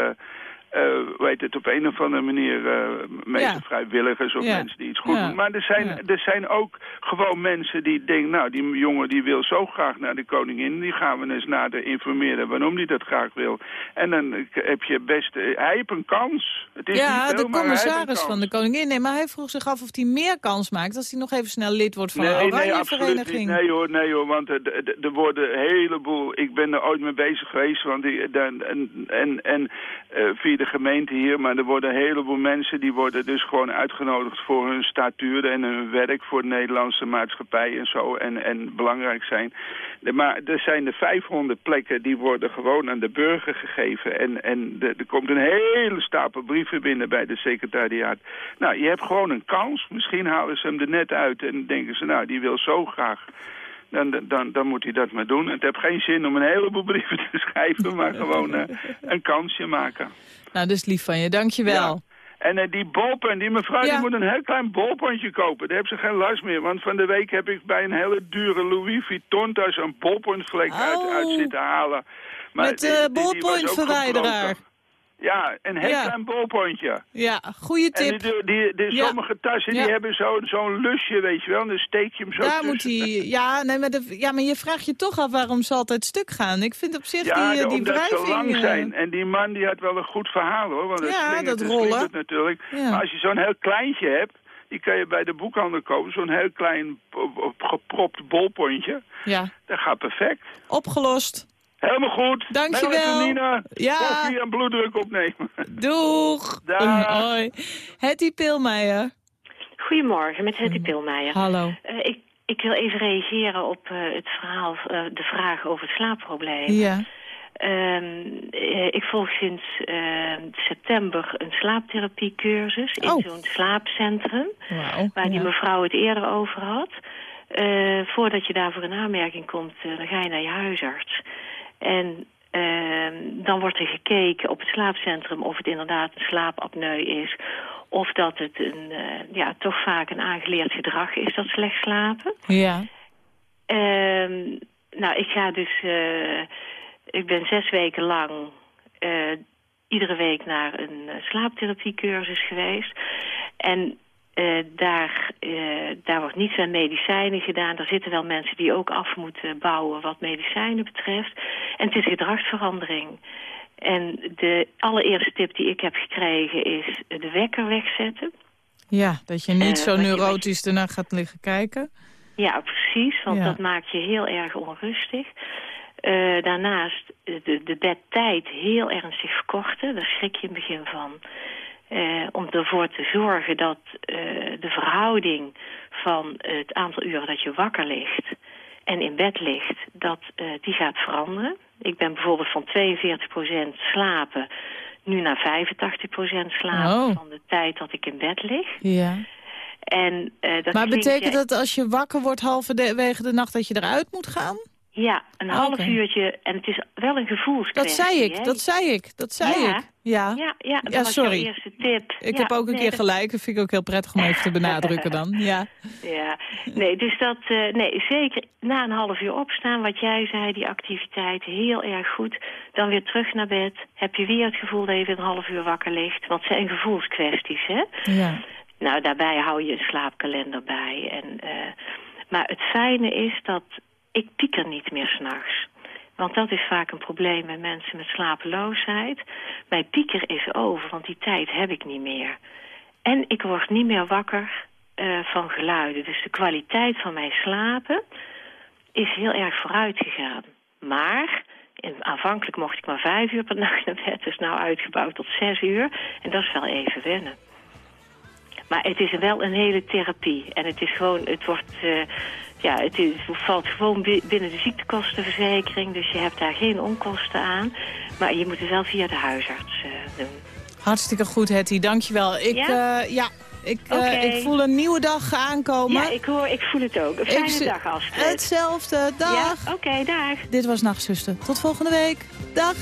eh heet het, op een of andere manier, eh meestal Ja. vrijwilligers of Ja. mensen die iets goed Ja. doen. Maar er zijn, er zijn ook gewoon mensen die denken, nou, die jongen die wil zo graag naar de koningin. Die gaan we eens nader informeren waarom die dat graag wil. En dan heb je best, eh, hij heeft een kans. Het is Ja, niet veel, de commissaris van de koningin. Nee, maar hij vroeg zich af of hij meer kans maakt... als hij nog even snel lid wordt van Nee, een nee. Nee hoor, nee hoor, want er- worden een heleboel... Ik ben er ooit mee bezig geweest, want die, dan- en, en, en via de gemeente hier... maar er worden een heleboel mensen die worden dus gewoon uitgenodigd... voor hun statuur en hun werk voor de Nederlandse maatschappij en zo... en, en belangrijk zijn. De- maar er zijn er 500 plekken die worden gewoon aan de burger gegeven... en, en de- er komt een hele stapel brieven binnen bij de secretariaat. Nou, je hebt gewoon een kans. Misschien halen ze hem er net uit en denken ze... nou, die wil zo graag dan, dan, dan moet hij dat maar doen. Het heeft geen zin om een heleboel brieven te schrijven, maar gewoon eh, een kansje maken. Nou, dat is lief van je. Dankjewel. En eh, die bolpen, die mevrouw Ja. die moet een heel klein bolpontje kopen. Daar heeft ze geen last meer. Want van de week heb ik bij een hele dure Louis Vuitton thuis een bolpointvlek uit, uit zitten halen. Oh. Met, die- eh, die- Ja, een heel Ja. klein bolpontje. Ja, goede En tip. die, die, die, Ja. sommige tassen die hebben zo- zo'n lusje, weet je wel. En dan steek je hem zo Daar moet hij... Ja, nee, maar, de, ja, maar je vraagt je toch af waarom ze altijd stuk gaan. Ik vind op zich die, eh, die omdat ze lang eh, zijn. En die man die had wel een goed verhaal hoor. Want Ja, dat en rollen. natuurlijk. Maar als je zo'n heel kleintje hebt, die kan je bij de boekhandel kopen. Zo'n heel klein op- op- gepropt bolpontje. Ja, Dat gaat perfect. opgelost. Helemaal goed. Dankjewel. Melatonine, Ja. koffie en bloeddruk opnemen. Doeg. Dag. Hoi. Hetty Pilmeijer. Goedemorgen, met Hetty Pilmeijer. Hallo. Eh, ik, ik wil even reageren op eh, het verhaal, eh, de vraag over het slaapprobleem. Ja. Ehm, eh, ik volg sinds eh, september een slaaptherapiecursus in Oh. zo'n slaapcentrum. Waar die ja. mevrouw het eerder over had. Eh, voordat je daarvoor in aanmerking komt, eh, dan ga je naar je huisarts. En ehm, dan wordt er gekeken op het slaapcentrum of het inderdaad een slaapapneu is. Of dat het een, eh, ja, toch vaak een aangeleerd gedrag is, dat slecht slapen. Ja. Ehm, nou, ik ga dus... eh, ik ben zes weken lang eh, iedere week naar een slaaptherapiecursus geweest. En eh, daar, eh, daar wordt niets aan medicijnen gedaan. Er zitten wel mensen die ook af moeten bouwen wat medicijnen betreft. En het is gedragsverandering. En de allereerste tip die ik heb gekregen is de wekker wegzetten. Ja, dat je niet Eh, zo je- neurotisch ernaar gaat liggen kijken. Ja, precies, want Ja. dat maakt je heel erg onrustig. Daarnaast de, de bedtijd heel ernstig verkorten, daar schrik je in het begin van. Eh, om ervoor te zorgen dat eh, de verhouding van het aantal uren dat je wakker ligt en in bed ligt, dat eh, die gaat veranderen. Ik ben bijvoorbeeld van 42% slapen nu naar 85% slapen Oh. van de tijd dat ik in bed lig. Ja. En, eh, dat maar betekent je- dat als je wakker wordt halverwege de nacht dat je eruit moet gaan? Ja, een Ah, half uurtje. En het is wel een gevoelskwestie. Dat zei ik, hè? dat zei ik, dat zei Ja. ik. Ja, Ja, ja, dat Ja, was sorry. jouw eerste tip. Ik Ja, heb ook een nee, keer gelijk. Dat vind ik ook heel prettig om even te benadrukken dan. Ja. Ja, nee, dus dat, eh, nee, zeker na een half uur opstaan, wat jij zei, die activiteit, heel erg goed. Dan weer terug naar bed. Heb je weer het gevoel dat je weer een half uur wakker ligt? Want het zijn gevoelskwesties, hè? Ja. Nou, daarbij hou je een slaapkalender bij. En, eh, maar het fijne is dat ik pieker niet meer s'nachts. Want dat is vaak een probleem bij mensen met slapeloosheid. Mijn pieker is over, want die tijd heb ik niet meer. En ik word niet meer wakker eh, van geluiden. Dus de kwaliteit van mijn slapen is heel erg vooruit gegaan. Maar aanvankelijk mocht ik maar vijf uur per nacht naar bed. Dus nou uitgebouwd tot zes uur. En dat is wel even wennen. Maar het is wel een hele therapie. En het is gewoon, het wordt, eh, ja, het is, valt gewoon bi- binnen de ziektekostenverzekering. Dus je hebt daar geen onkosten aan. Maar je moet het wel via de huisarts eh, doen. Hartstikke goed, Hetty. Dankjewel. Ik, Ja? ja? ja, ik, eh, ik voel een nieuwe dag aankomen. Ja, ik hoor, ik voel het ook. Een fijne Ik- dag, Astrid. Hetzelfde. Dag. Ja, oké, dag. Dit was Nachtzuster. Tot volgende week. Dag.